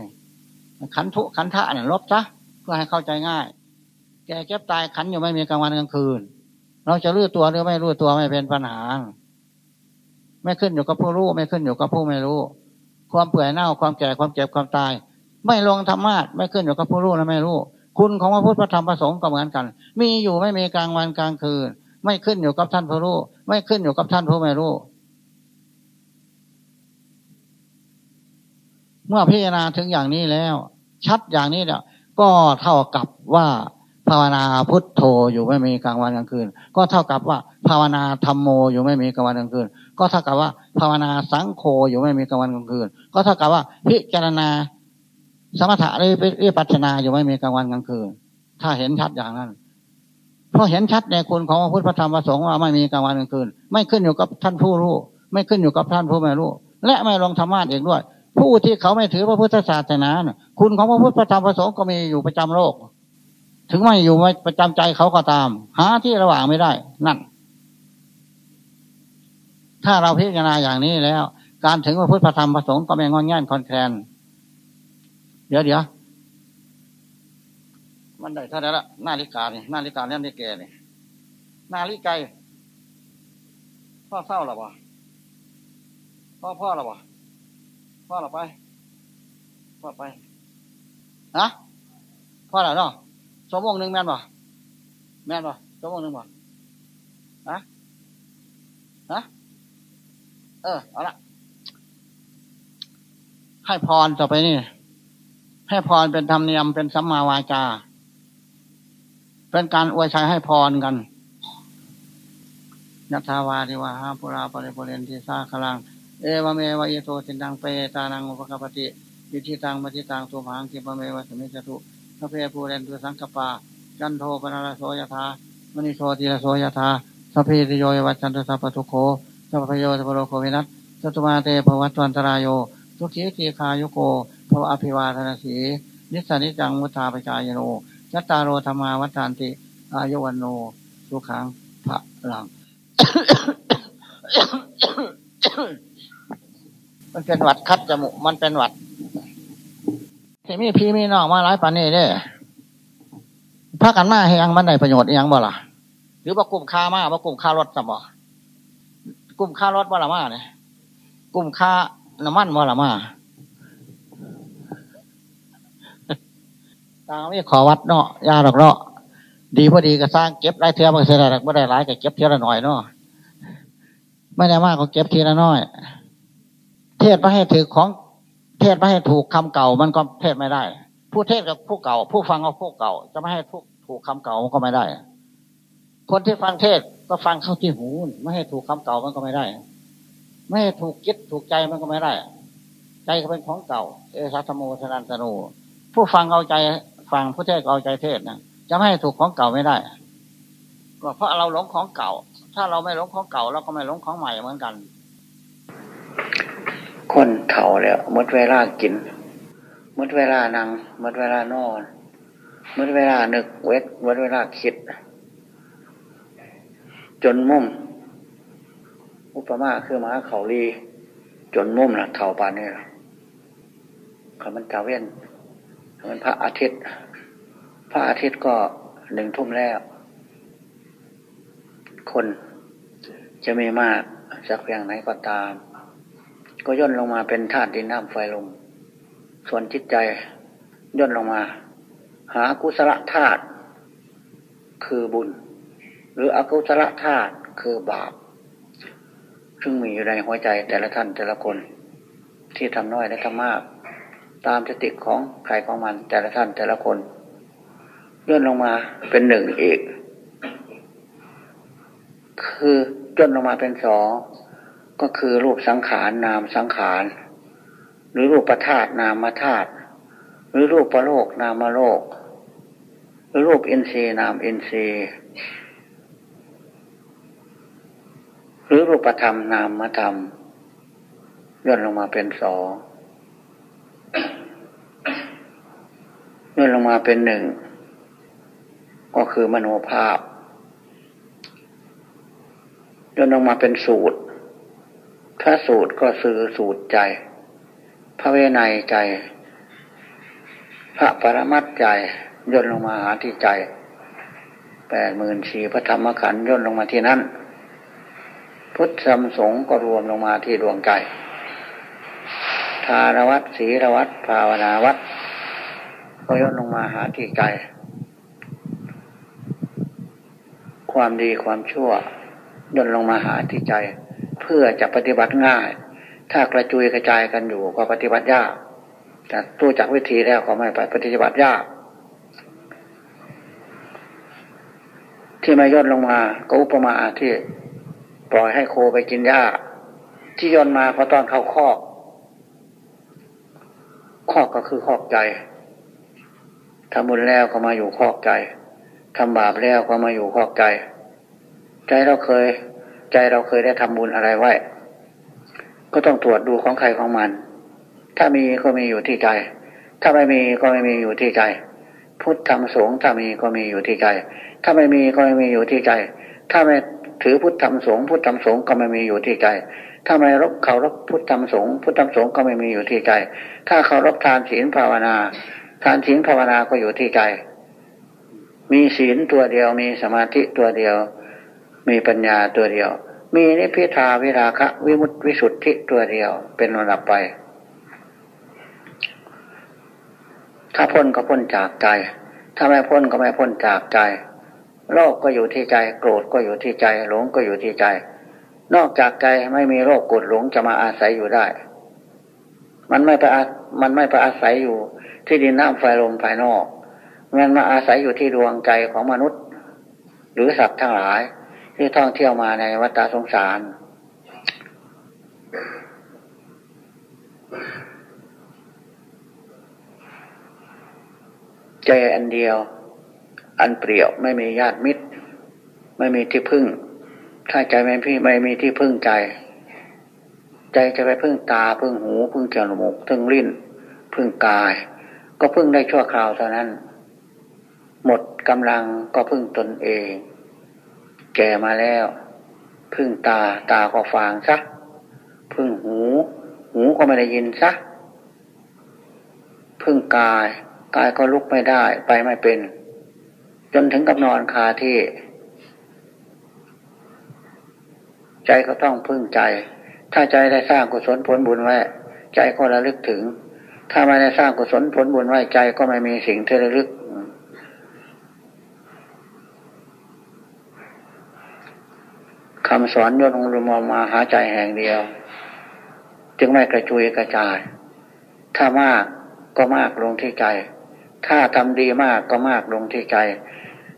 ขันทุขันทะเนี่ยลบซะเพื่อให้เข้าใจง่าย แกเก็บตายขันอยู่ไม่มีกลางวันกลางคืน เราจะรู้ตัวหรือไม่รู้ตัวไม่เป็นปัญหา ไม่ขึ้นอยู่กับผู้รู้ ไม่ขึ้นอยู่กับผู้ไม่รู้ ความเปื่อยเน่าความแก่ความเจ็บความตาย ไม่ลงธรรมะไม่ขึ้นอยู่กับผู้รู้และไม่รู้ คุณของพระพุทธพระธรรมพระสงฆ์ก็เหมือนกัน มีอยู่ไม่มีกลางวันกลางคืน ไม่ขึ้นอยู่กับท่านผู้รู้ ไม่ขึ้นอยู่กับท่านผู้ไม่รู้ เมื่อพิจารณาถึงอย่างนี้แล้ว ชัดอย่างนี้เนี่ยก็เท่ากับว่าภาวนาพุทโธอยู่ไม่มีกลางวันกลางคืน ก็เท่ากับว่าภาวนาธรรมโมอยู่ไม่มีกลางวันกลางคืน ก็เท่ากับว่าภาวนาสังโฆอยู่ไม่มีกลางวันกลางคืน ก็เท่ากับว่าพิจารณา สมถะหรือวิปัสนาอยู่ไม่มีกลางวันกลางคืน ถ้าเห็นชัดอย่างนั้นเพราะเห็นชัดในคุณของพระพุทธธรรมประสงค์ว่าไม่มีกลางวันกลางคืน ไม่ขึ้นอยู่กับท่านผู้รู้ ไม่ขึ้นอยู่กับท่านผู้ไม่รู้ และไม่ลงธรรมะเองด้วย ผู้ที่เขาไม่ถือพระพุทธศาสนาคุณของพระพุทธธรรมประสงค์ก็มีอยู่ประจำโลก ถึงไม่อยู่ประจำใจเขาก็ตาม หาที่ระหว่างไม่ได้ นั่น ถ้าเราพิจารณาอย่างนี้แล้ว การถึงพระพุทธธรรมประสงค์ก็ไม่งอนง่นคอนแคลน ดี๋ยวเดี๋ยวมันได้เท่าไหร่ละนาฬิกาเนี่ยนาฬิกาเนี่ยนี่แกเนี่ยนาฬิกาพ่อเศร้าหรอวะพ่อพ่อหรอวะพ่อเราไปพ่อไปฮะพ่อเราเนาะสมองหนึ่งแม่นบ่แม่นบ่สมองหนึ่งบ่ฮะฮะเออเอาละให้พรต่อไปนี่ ให้พรเป็นธรรมเนียมเป็นสัมมาวาจา เป็นการอวยชัยให้พรกันยัทาวาทิวาหาปุราปริปุเรนทิสาคลัง เอวเมวะยโตสินดังเปตานังอุปกปติวิธิตังมติตังตุมังกิปเมวะสมิจตุพระเพภูเรนตุสังกปาจันโทปนารโสยธามณิโชติระโสยธาสัพพิติโยวัชันตุสัพพทุโคสัพพโยสัพโลโควินัสสัตุมาเตภวัตวันตรายโยทุกีทีคายุโก ภวะอภิวาทนาสีนิสานิจังมุทาปชายโนยัตตาโรธรรมาวัฏานติ อายุวันโนสุขังพระหลัง มันเป็นหวัดคัดจมูกมันเป็นหวัดที่มีพี่มีน้องมาหลายปานนี้เด้พากันมาให้ยังมันได้ประโยชน์ยังบ่ล่ะ หรือว่ากลุ่มค่ามาว่ากลุ่มค่ารถจะบ่กลุ่มค่ารถบ่ละมาเนี่ยกลุ่มค่าน้ำมันบ่ละมา ตาไม่ขอวัดเนาะยาดอกเนาะดีพอดีก็สร้างเก็บไรเทียมันเสียดไม่ได้ร้ายก็เก็บเทียละหน่อยเนาะไม่ได้มากก็เก็บทีละน้อย เทศไม่ให้ถือของเทศไม่ให้ถูกคำเก่า มันก็เทศไม่ได้ ผู้เทศกับผู้เก่า ผู้ฟังกับผู้เก่า จะไม่ให้ถูกถูกคำเก่ามันก็ไม่ได้ คนที่ฟังเทศก็ฟังเข้าที่หู ไม่ให้ถูกคำเก่ามันก็ไม่ได้ ไม่ให้ถูกคิดถูกใจมันก็ไม่ได้ ใจก็เป็นของเก่า เอสัตโมชนันตโนผู้ฟังเอาใจ ฟังผู้เทศเอาใจเทศนะจะไม่ให้ถูกของเก่าไม่ได้ ก็เพราะเราหลงของเก่า ถ้าเราไม่หลงของเก่าเราก็ไม่หลงของใหม่เหมือนกัน คนเถ่าแล้วมดเวลากินมดเวลานั่งมดเวลานอนมดเวลานึกเวทมดเวลาคิด จนมุมอุปมาคือม้าเขาลีจนมุมนะเถ่าปานนี่คำมันกาเว้น มันพระอาทิตย์ พระอาทิตย์ก็หนึ่งทุ่มแล้ว คนจะมีมากสักเพียงไหนก็ตาม ก็ย่นลงมาเป็นธาตุดินน้ำไฟลมส่วนจิตใจย่นลงมา หากุศลธาตุคือบุญ หรืออกุศลธาตุคือบาป ซึ่งมีอยู่ในหัวใจแต่ละท่านแต่ละคนที่ทำน้อยและทำมาก ตามสติของใครของมันแต่ละท่านแต่ละคนย่นลงมาเป็นหนึ่งอีก คือย่นลงมาเป็นสองก็คือรูปสังขารนามสังขาร หรือรูปประธาตนามธาตุหรือรูปประโลกนามโลก หรือรูปอินทรีย์นามอินทรีย์หรือรูปธรรมนามธรรมย่นลงมาเป็นสอง ย่นลงมาเป็นหนึ่ง ก็คือมโนภาพย่นลงมาเป็นสูตร ถ้าสูตรก็คือสูตรใจ พระเวไนใจ พระปรมัตใจย่นลงมาหาที่ใจแปดหมื่นสี่พระธรรมขันธ์ย่นลงมาที่นั่นพุทธธรรมสงก็รวมลงมาที่ดวงใจ ทารวัตศีรวัตภาวนาวัตก็ย่นลงมาหาที่ใจ ความดีความชั่วย่นลงมาหาที่ใจ เพื่อจะปฏิบัติง่าย ถ้ากระจุยกระจายกันอยู่ก็ปฏิบัติยาก แต่ตู้จากวิธีแล้วก็ไม่ไปปฏิบัติยาก ที่ไม่ย่นลงมาก็อุปมาที่ปล่อยให้โคไปกินหญ้าที่ย่นมาเพราะตอนเข้าคอก คอกก็คือคอกใจทำบุญแล้วก็มาอยู่คอกใจทำบาปแล้วก็มาอยู่คอกใจ ใจเราเคย ใจเราเคยได้ทำบุญอะไรไว้ ก็ต้องตรวจดูของใครของมัน ถ้ามีก็มีอยู่ที่ใจ ถ้าไม่มีก็ไม่มีอยู่ที่ใจ พุทธธรรมสงฆ์ถ้ามีก็มีอยู่ที่ใจ ถ้าไม่มีก็ไม่มีอยู่ที่ใจ ถ้าไม่ถือพุทธธรรมสงฆ์พุทธธรรมสงฆ์ก็ไม่มีอยู่ที่ใจ ถ้าไม่รบเขารบพุทธธรรมสงฆ์พุทธธรรมสงฆ์ก็ไม่มีอยู่ที่ใจ ถ้าเขารบทานศีลภาวนา ทานศีลภาวนาก็อยู่ที่ใจ มีศีลตัวเดียว มีสมาธิตัวเดียว มีปัญญาตัวเดียว มีนิพิทาวิราคะ วิมุตติวิสุทธิตัวเดียว เป็นระดับไป ถ้าพ้นก็พ้นจากใจ ถ้าไม่พ้นก็ไม่พ้นจากใจ โลกก็อยู่ที่ใจ โกรธก็อยู่ที่ใจ หลงก็อยู่ที่ใจ นอกจากใจไม่มีโรคกรธหลงจะมาอาศัยอยู่ได้ มันไม่ไปมันไม่ไปอาศัยอยู่ ที่ดินน้ำไฟลมภายนอกมันมาอาศัยอยู่ที่ดวงใจของมนุษย์ หรือสัตว์ทั้งหลาย ที่ท่องเที่ยวมาในวัฏสงสาร ใจอันเดียว อันเปรียวไม่มีญาติมิตร ไม่มีที่พึ่ง ถ้าใจไม่พี่ไม่มีที่พึ่งใจ ใจจะไปพึ่งตาพึ่งหู พึ่งจมูกพึ่งลิ้น พึ่งกาย ก็พึ่งได้ชั่วคราวเท่านั้น หมดกำลังก็พึ่งตนเอง แก่มาแล้ว พึ่งตาตาก็ฟังซักพึ่งหู หูก็ไม่ได้ยินซักพึ่งกาย กายก็ลุกไม่ได้ไปไม่เป็น จนถึงกับนอนคาที่ ใจก็ต้องพึ่งใจ ถ้าใจได้สร้างกุศลผลบุญไว้ ใจก็ระลึกถึง ถ้าไม่ได้สร้างกุศลผลบุญไว้ใจก็ไม่มีสิ่งที่ระลึกคำสอนยนองรมมาหาใจแห่งเดียว จึงไม่กระจุยกระจาย ถ้ามากก็มากลงที่ใจ ถ้าทำดีมากก็มากลงที่ใจ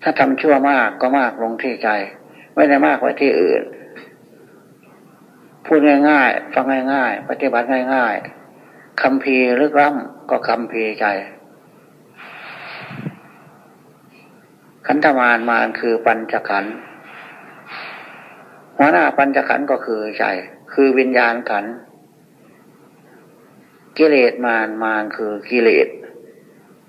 ถ้าทำชั่วมากก็มากลงที่ใจ ไม่ได้มากไว้ที่อื่น พูดง่ายๆฟังง่ายๆ ปฏิบัติง่ายๆคำพีลึกล้ำก็คำพีใจ ขันธมารมารคือปัญจขันธ์หัวหน้าปัญจขันธ์ก็คือใจ คือวิญญาณขันธ์กิเลสมารมารคือกิเลส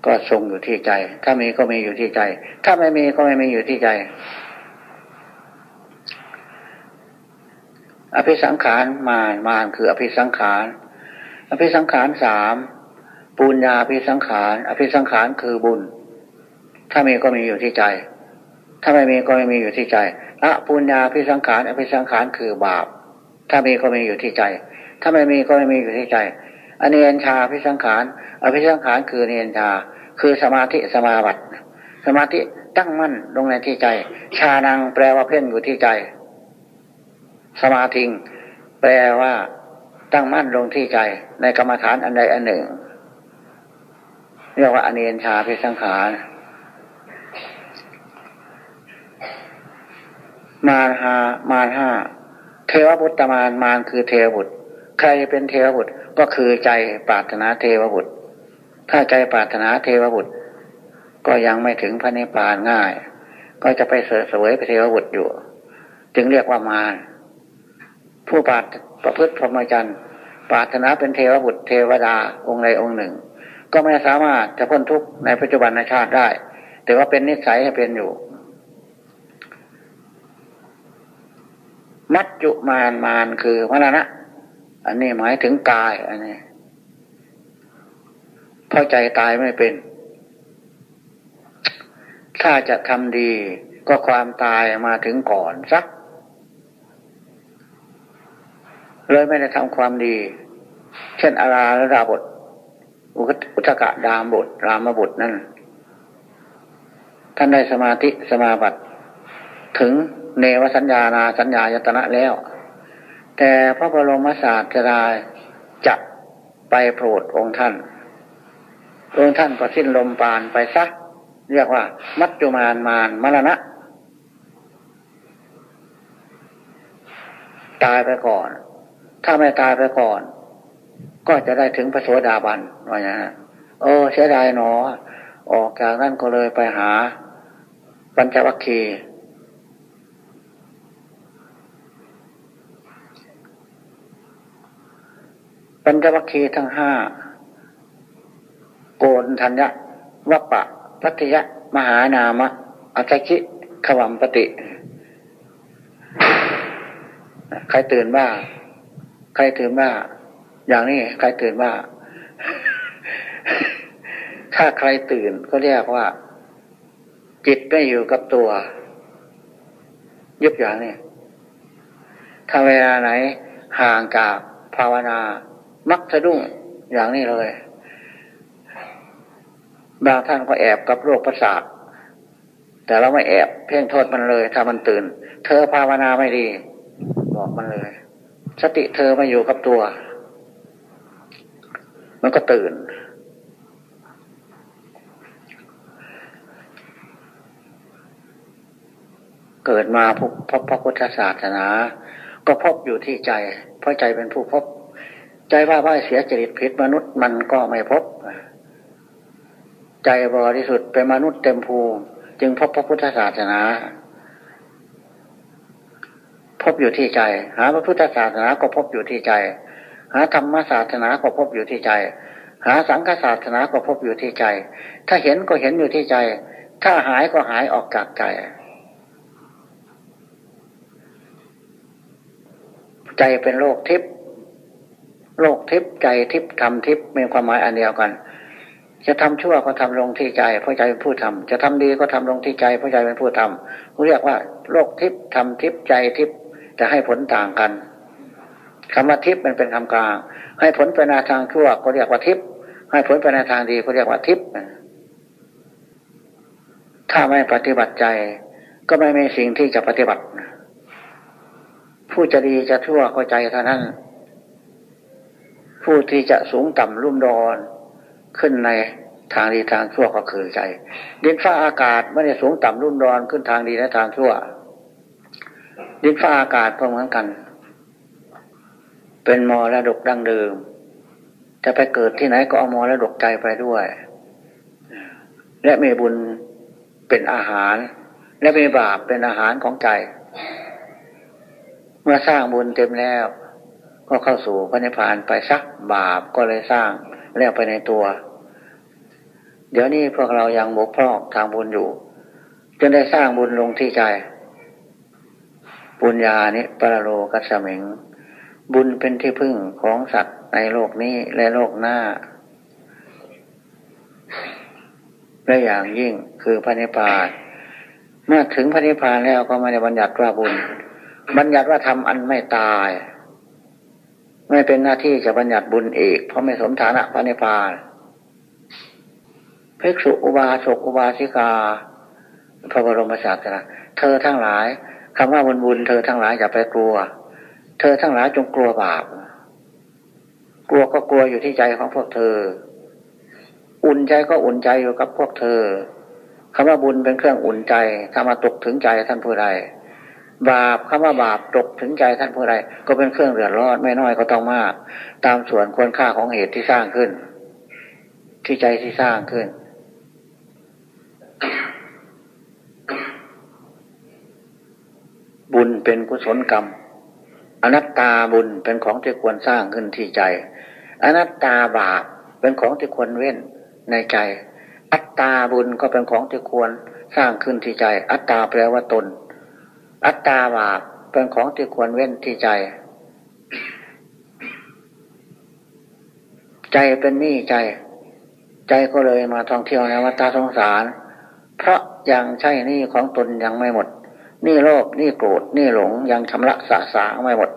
ก็ทรงอยู่ที่ใจ ถ้ามีก็มีอยู่ที่ใจ ถ้าไม่มีก็ไม่มีอยู่ที่ใจ อภิสังขารมารมารคืออภิสังขารอภิสังขารสามปุญญาอภิสังขารอภิสังขารคือบุญ ถ้ามีก็มีอยู่ที่ใจ ถ้าไม่มีก็ไม่มีอยู่ที่ใจอะปุญญาอภิสังขารอภิสังขารคือบาป ถ้ามีก็มีอยู่ที่ใจ ถ้าไม่มีก็ไม่มีอยู่ที่ใจอเนียนชาพิสังขารอภิสังขารคือเนียนชาคือสมาธิสมาบัติ สมาธิตั้งมั่นลงในที่ใจ ชานังแปลว่าเพ่งอยู่ที่ใจ สมาธิแปลว่าตั้งมั่นลงที่ใจในกรรมฐานอันใดอันหนึ่ง เรียกว่าอเนียนชาพิสังขารมารหามารห้าเทวบุตรมารมารคือเทวบุตร ใครเป็นเทวบุตรก็คือใจปรารถนาเทวบุตร ถ้าใจปรารถนาเทวบุตร ก็ยังไม่ถึงพระนิพพานง่าย ก็จะไปเสวยเทวบุตรอยู่ จึงเรียกว่ามาร ผู้ปราประพฤติพรหมจรรย์ปรารถนาเป็นเทวบุตรเทวดาองค์ใดองค์หนึ่ง ก็ไม่สามารถจะพ้นทุกข์ในปัจจุบันชาติได้ แต่ว่าเป็นนิสัยให้เป็นอยู่ มัจจุมานมานคือมรณะ อันนี้หมายถึงกาย อันนี้เพราะใจตายไม่เป็น ถ้าจะทำดีก็ความตายมาถึงก่อนสัก เลยไม่ได้ทำความดี เช่นอาราและดาบทอุทกะดามบท รามบทนั่น ท่านได้สมาธิสมาบัติถึงเนวสัญญานาสัญญายตนะแล้ว แต่พระบรมศาสดาจะไปโปรดองค์ท่าน องค์ท่านก็สิ้นลมปานไปซักเรียกว่า มัจจุมานมานมรณะ ตายไปก่อน ถ้าไม่ตายไปก่อน ก็จะได้ถึงพระโสดาบันว่าอย่างนั้นโอ้เสียดายหนอ ออกจากนั้นก็เลยไปหาปัญจวัคคีย์ปัญจวัคคีย์ทั้งห้าโกนทัญญะวัปปะพัทยะ มหานามะอัจฉิขวัมปติ ใครตื่นบ้าง ใครตื่นบ้าอย่างนี้ใครตื่นบ้าถ้าใครตื่นก็เรียกว่า จิตไม่อยู่กับตัว ยุบอย่างนี้ถ้าเวลาไหน ห่างจากภาวนา มักสะดุ้งอย่างนี้เลยบางท่านก็แอบกับโรคประสาทแต่เราไม่แอบ เพ่งโทษมันเลย ถ้ามันตื่น เธอภาวนาไม่ดี บอกมันเลย สติเธอมาอยู่กับตัว มันก็ตื่น เกิดมาพบพบพระพุทธศาสนา ก็พบอยู่ที่ใจ เพราะใจเป็นผู้พบ ใจว่าว่าเสียจริตผิดมนุษย์มันก็ไม่พบ ใจบริสุทธิ์เป็นมนุษย์เต็มภูมิจึงพบพระพุทธศาสนา บอยู่ที่ใจ หาพระพุทธศาสนาก็พบอยู่ที่ใจ หาธรรมศาสนาก็พบอยู่ที่ใจ หาสังฆศาสนาก็พบอยู่ที่ใจ ถ้าเห็นก็เห็นอยู่ที่ใจ ถ้าหายก็หายออกจากใจ ใจเป็นโลกทิพย์โลกทิพย์ใจทิพย์ทำทิพย์มีความหมายอันเดียวกันจะทำชั่วก็ทำลงที่ใจเพราะใจเป็นผู้ทำจะทำดีก็ทำลงที่ใจเพราะใจเป็นผู้ทำเรียกว่าโลกทิพย์ทำทิพย์ใจทิพย์ จะให้ผลต่างกันคำว่าทิพย์มันเป็นคำกลาง ให้ผลไปในทางชั่วก็เรียกว่าทิพย์ให้ผลไปในทางดีก็เรียกว่าทิพย์ถ้าไม่ปฏิบัติใจ ก็ไม่มีสิ่งที่จะปฏิบัติ ผู้จะดีจะชั่วก็ใจเท่านั้น ผู้ที่จะสูงต่ำรุ่มดอนขึ้นในทางดีทางชั่วก็คือใจดินฟ้าอากาศไม่ได้สูงต่ำรุ่มดอนขึ้นทางดีและทางชั่ว ดินฟ้าอากาศก็เหมือนกัน เป็นมอระดกดั้งเดิม จะไปเกิดที่ไหนก็เอามระดกใจไปด้วย และมีบุญเป็นอาหาร และมีบาปเป็นอาหารของใจ เมื่อสร้างบุญเต็มแล้ว ก็เข้าสู่พระนิพพานไปสักบาปก็เลยสร้างแล้วไปในตัว เดี๋ยวนี้พวกเรายังบกพร่องทางบุญอยู่จนได้สร้างบุญลงที่ใจ ปุญญานิปรโลกัสเมิงบุญเป็นที่พึ่งของสัตว์ในโลกนี้และโลกหน้า และอย่างยิ่งคือพระนิพพาน เมื่อถึงพระนิพพานแล้วก็ไม่ได้บัญญัติว่าบุญ บัญญัติว่าทำอันไม่ตาย ไม่เป็นหน้าที่จะบัญญัติบุญอีก เพราะไม่สมฐานะพระนิพพานภิกษุอุบาสกอุบาสิกาพระบรมศาสดาเธอทั้งหลาย คำว่าบุญบุญเธอทั้งหลายอย่าไปกลัว เธอทั้งหลายจงกลัวบาป กลัวก็กลัวอยู่ที่ใจของพวกเธอ อุ่นใจก็อุ่นใจอยู่กับพวกเธอคำว่าบุญเป็นเครื่องอุ่นใจถ้ามาตกถึงใจท่านผู้ใดบาปคำว่าบาปตกถึงใจท่านผู้ใดก็เป็นเครื่องเดือดร้อนไม่น้อยก็ต้องมาก ตามส่วนควรค่าของเหตุที่สร้างขึ้น ที่ใจที่สร้างขึ้น บุญเป็นกุศลกรรม อนัตตาบุญเป็นของที่ควรสร้างขึ้นที่ใจ อนัตตาบาปเป็นของที่ควรเว้นในใจ อัตตาบุญก็เป็นของที่ควรสร้างขึ้นที่ใจ อัตตาแปลว่าตน อัตตาบาปเป็นของที่ควรเว้นที่ใจ ใจเป็นหนี้ใจ ใจก็เลยมาท่องเที่ยวในวัฏสงสาร เพราะยังใช่หนี้ของตนยังไม่หมด นี่โลภนี่โกรธนี่หลงยังชำระสะสางไม่หมด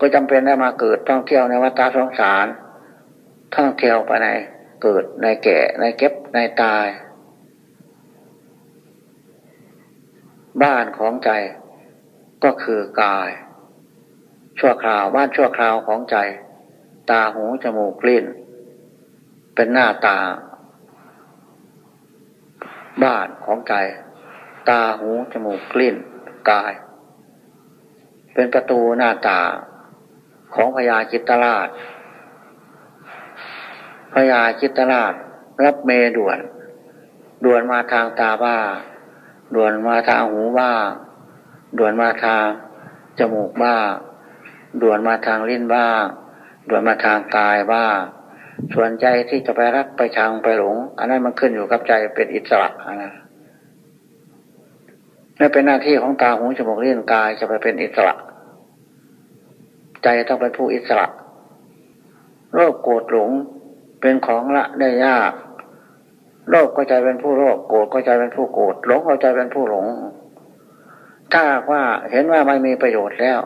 ก็จำเป็นได้มาเกิดท่องเที่ยวในวัฏสงสาร ท่องเที่ยวไปในเกิดในแก่ในเก็บในตาย บ้านของใจก็คือกาย ชั่วคราวบ้านชั่วคราวของใจ ตาหูจมูกลิ้น เป็นหน้าตา บ้านของใจ ตาหูจมูกลิ้น กาย เป็นประตูหน้าตาของพญาจิตราชพญาจิตตราชรับเมด่วน ด่วนมาทางตาบ้าด่วนมาทางหูบ้าด่วนมาทางจมูกบ้าด่วนมาทางลิ้นบ้าด่วนมาทางกายบ้าส่วนใจที่จะไปรักไปชังไปหลง อันนั้นมันขึ้นอยู่กับใจเป็นอิสระนะ ไม่เป็นหน้าที่ของตาหูจมูกเลี้ยงกายจะไปเป็นอิสระ ใจต้องเป็นผู้อิสระโรคโกรธหลงเป็นของละได้ยากโลภก็ใจเป็นผู้โลภโกรธก็ใจเป็นผู้โกรธหลงก็ใจเป็นผู้หลง ถ้าว่าเห็นว่าไม่มีประโยชน์แล้ว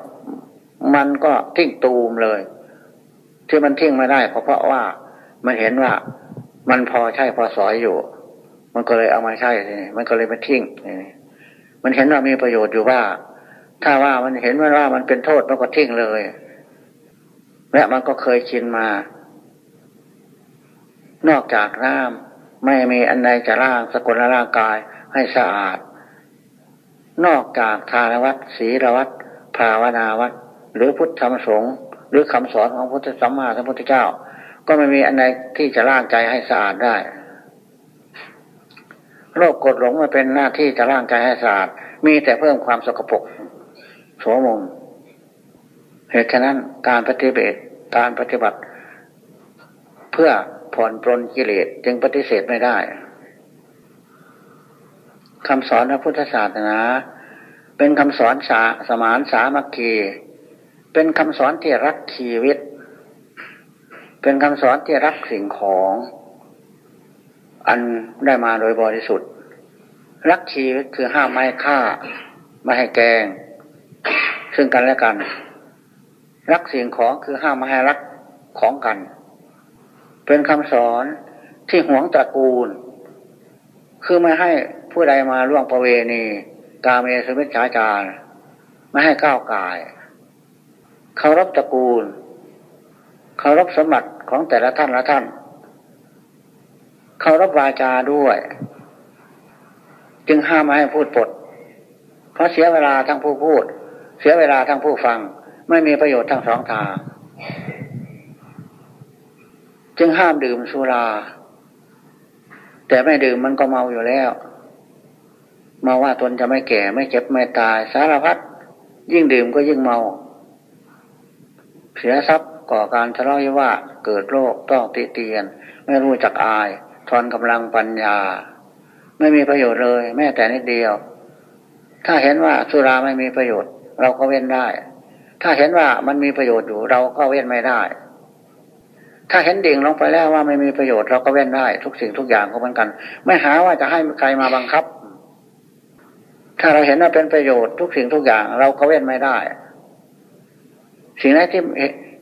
มันก็ทิ้งตูมเลย ที่มันทิ้งไม่ได้เพราะเพราะว่า มันเห็นว่ามันพอใช่พอสอยอยู่ มันก็เลยเอามาใช่มันก็เลยมาทิ้งนี่ มันเห็นว่ามีประโยชน์อยู่ว่า ถ้าว่ามันเห็นว่ามันเป็นโทษมันก็ทิ้งเลย และมันก็เคยชินมา นอกจากน้ำไม่มีอันใดจะร่างสกุลร่างกายให้สะอาด นอกจากทานวัดศีลวัดภาวนาวัดหรือพุทธธรรมสงฆ์หรือคำสอนของพุทธสัมมาสัมพุทธเจ้า ก็ไม่มีอันใดที่จะร่างใจให้สะอาดได้ โรคกดหลงมาเป็นหน้าที่จะร่างกายให้สะอาด มีแต่เพิ่มความสกปรกโสมมเหตุฉะนั้นการปฏิบัติการปฏิบัติ เพื่อผ่อนปรนกิเลสจึงปฏิเสธไม่ได้คำสอนพระพุทธศาสนาเป็นคำสอนสาสมานสามัคคี เป็นคำสอนที่รักชีวิต เป็นคำสอนที่รักสิ่งของ อันได้มาโดยบริสุทธิ์ รักชีวิตคือห้ามไม่ฆ่า ไม่ให้แกง ซึ่งกันและกัน รักสิ่งของคือห้ามไม่ให้รักของกัน เป็นคำสอนที่หวงตระกูล คือไม่ให้ผู้ใดมาล่วงประเวณี กาเมสมิชฌาจารไม่ให้ก้าวกายเคารพตระกูลเคารพสมบัติของแต่ละท่านละท่าน เคารพวาจาด้วย จึงห้ามไม่ให้พูดปด เพราะเสียเวลาทั้งผู้พูด เสียเวลาทั้งผู้ฟัง ไม่มีประโยชน์ทั้งสองทาง จึงห้ามดื่มสุรา แต่ไม่ดื่มมันก็เมาอยู่แล้ว มาว่าตนจะไม่แก่ไม่เจ็บไม่ตายสารพัดยิ่งดื่มก็ยิ่งเมา เสียทรัพย์ก่อการทะเลาะว่าเกิดโรคต้องติเตียน ไม่รู้จักอาย ทอนกำลังปัญญา ไม่มีประโยชน์เลย แม้แต่นิดเดียว ถ้าเห็นว่าสุราไม่มีประโยชน์ เราก็เว้นได้ ถ้าเห็นว่ามันมีประโยชน์อยู่ เราก็เว้นไม่ได้ ถ้าเห็นดิ่งลงไปแล้วว่าไม่มีประโยชน์เราก็เว้นได้ ทุกสิ่งทุกอย่างก็เหมือนกัน ไม่หาว่าจะให้ใครมาบังคับ ถ้าเราเห็นว่าเป็นประโยชน์ทุกสิ่งทุกอย่าง เราก็เว้นไม่ได้ สิ่งไหนที่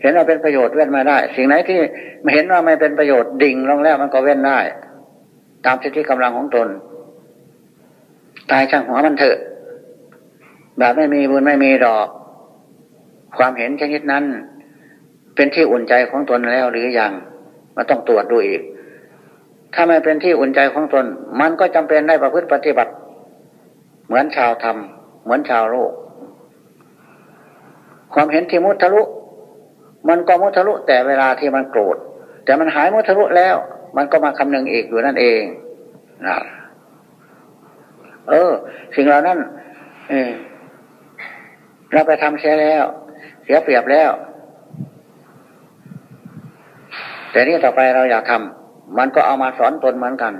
เห็นว่าเป็นประโยชน์เว้นม่ได้ สิ่งไหนที่ไม่เห็นว่าไม่เป็นประโยชน์ดิ่งลงแล้วมันก็เว้นได้ ตามสิทธิกำลังของตน ตายช่างหัวมันเถอะแบบไม่มีบุญไม่มีดอก ความเห็นชนิดนั้น เป็นที่อุ่นใจของตนแล้วหรือยังมาต้องตรวจดูอีก ถ้าไม่เป็นที่อุ่นใจของตน มันก็จำเป็นได้ประพฤติปฏิบัติ เหมือนชาวธรรม เหมือนชาวโลกความเห็นที่มุทะลุ มันก็มุทะลุแต่เวลาที่มันโกรธ แต่มันหายมุทะลุแล้ว มันก็มาคำนึงอีกอยู่นั่นเองนะเออ สิ่งเหล่านั้นเออเราไปทำเสียแล้ว เสียเปรียบแล้ว แต่นี่ต่อไปเราอยากทำมันก็เอามาสอนตนเหมือนกัน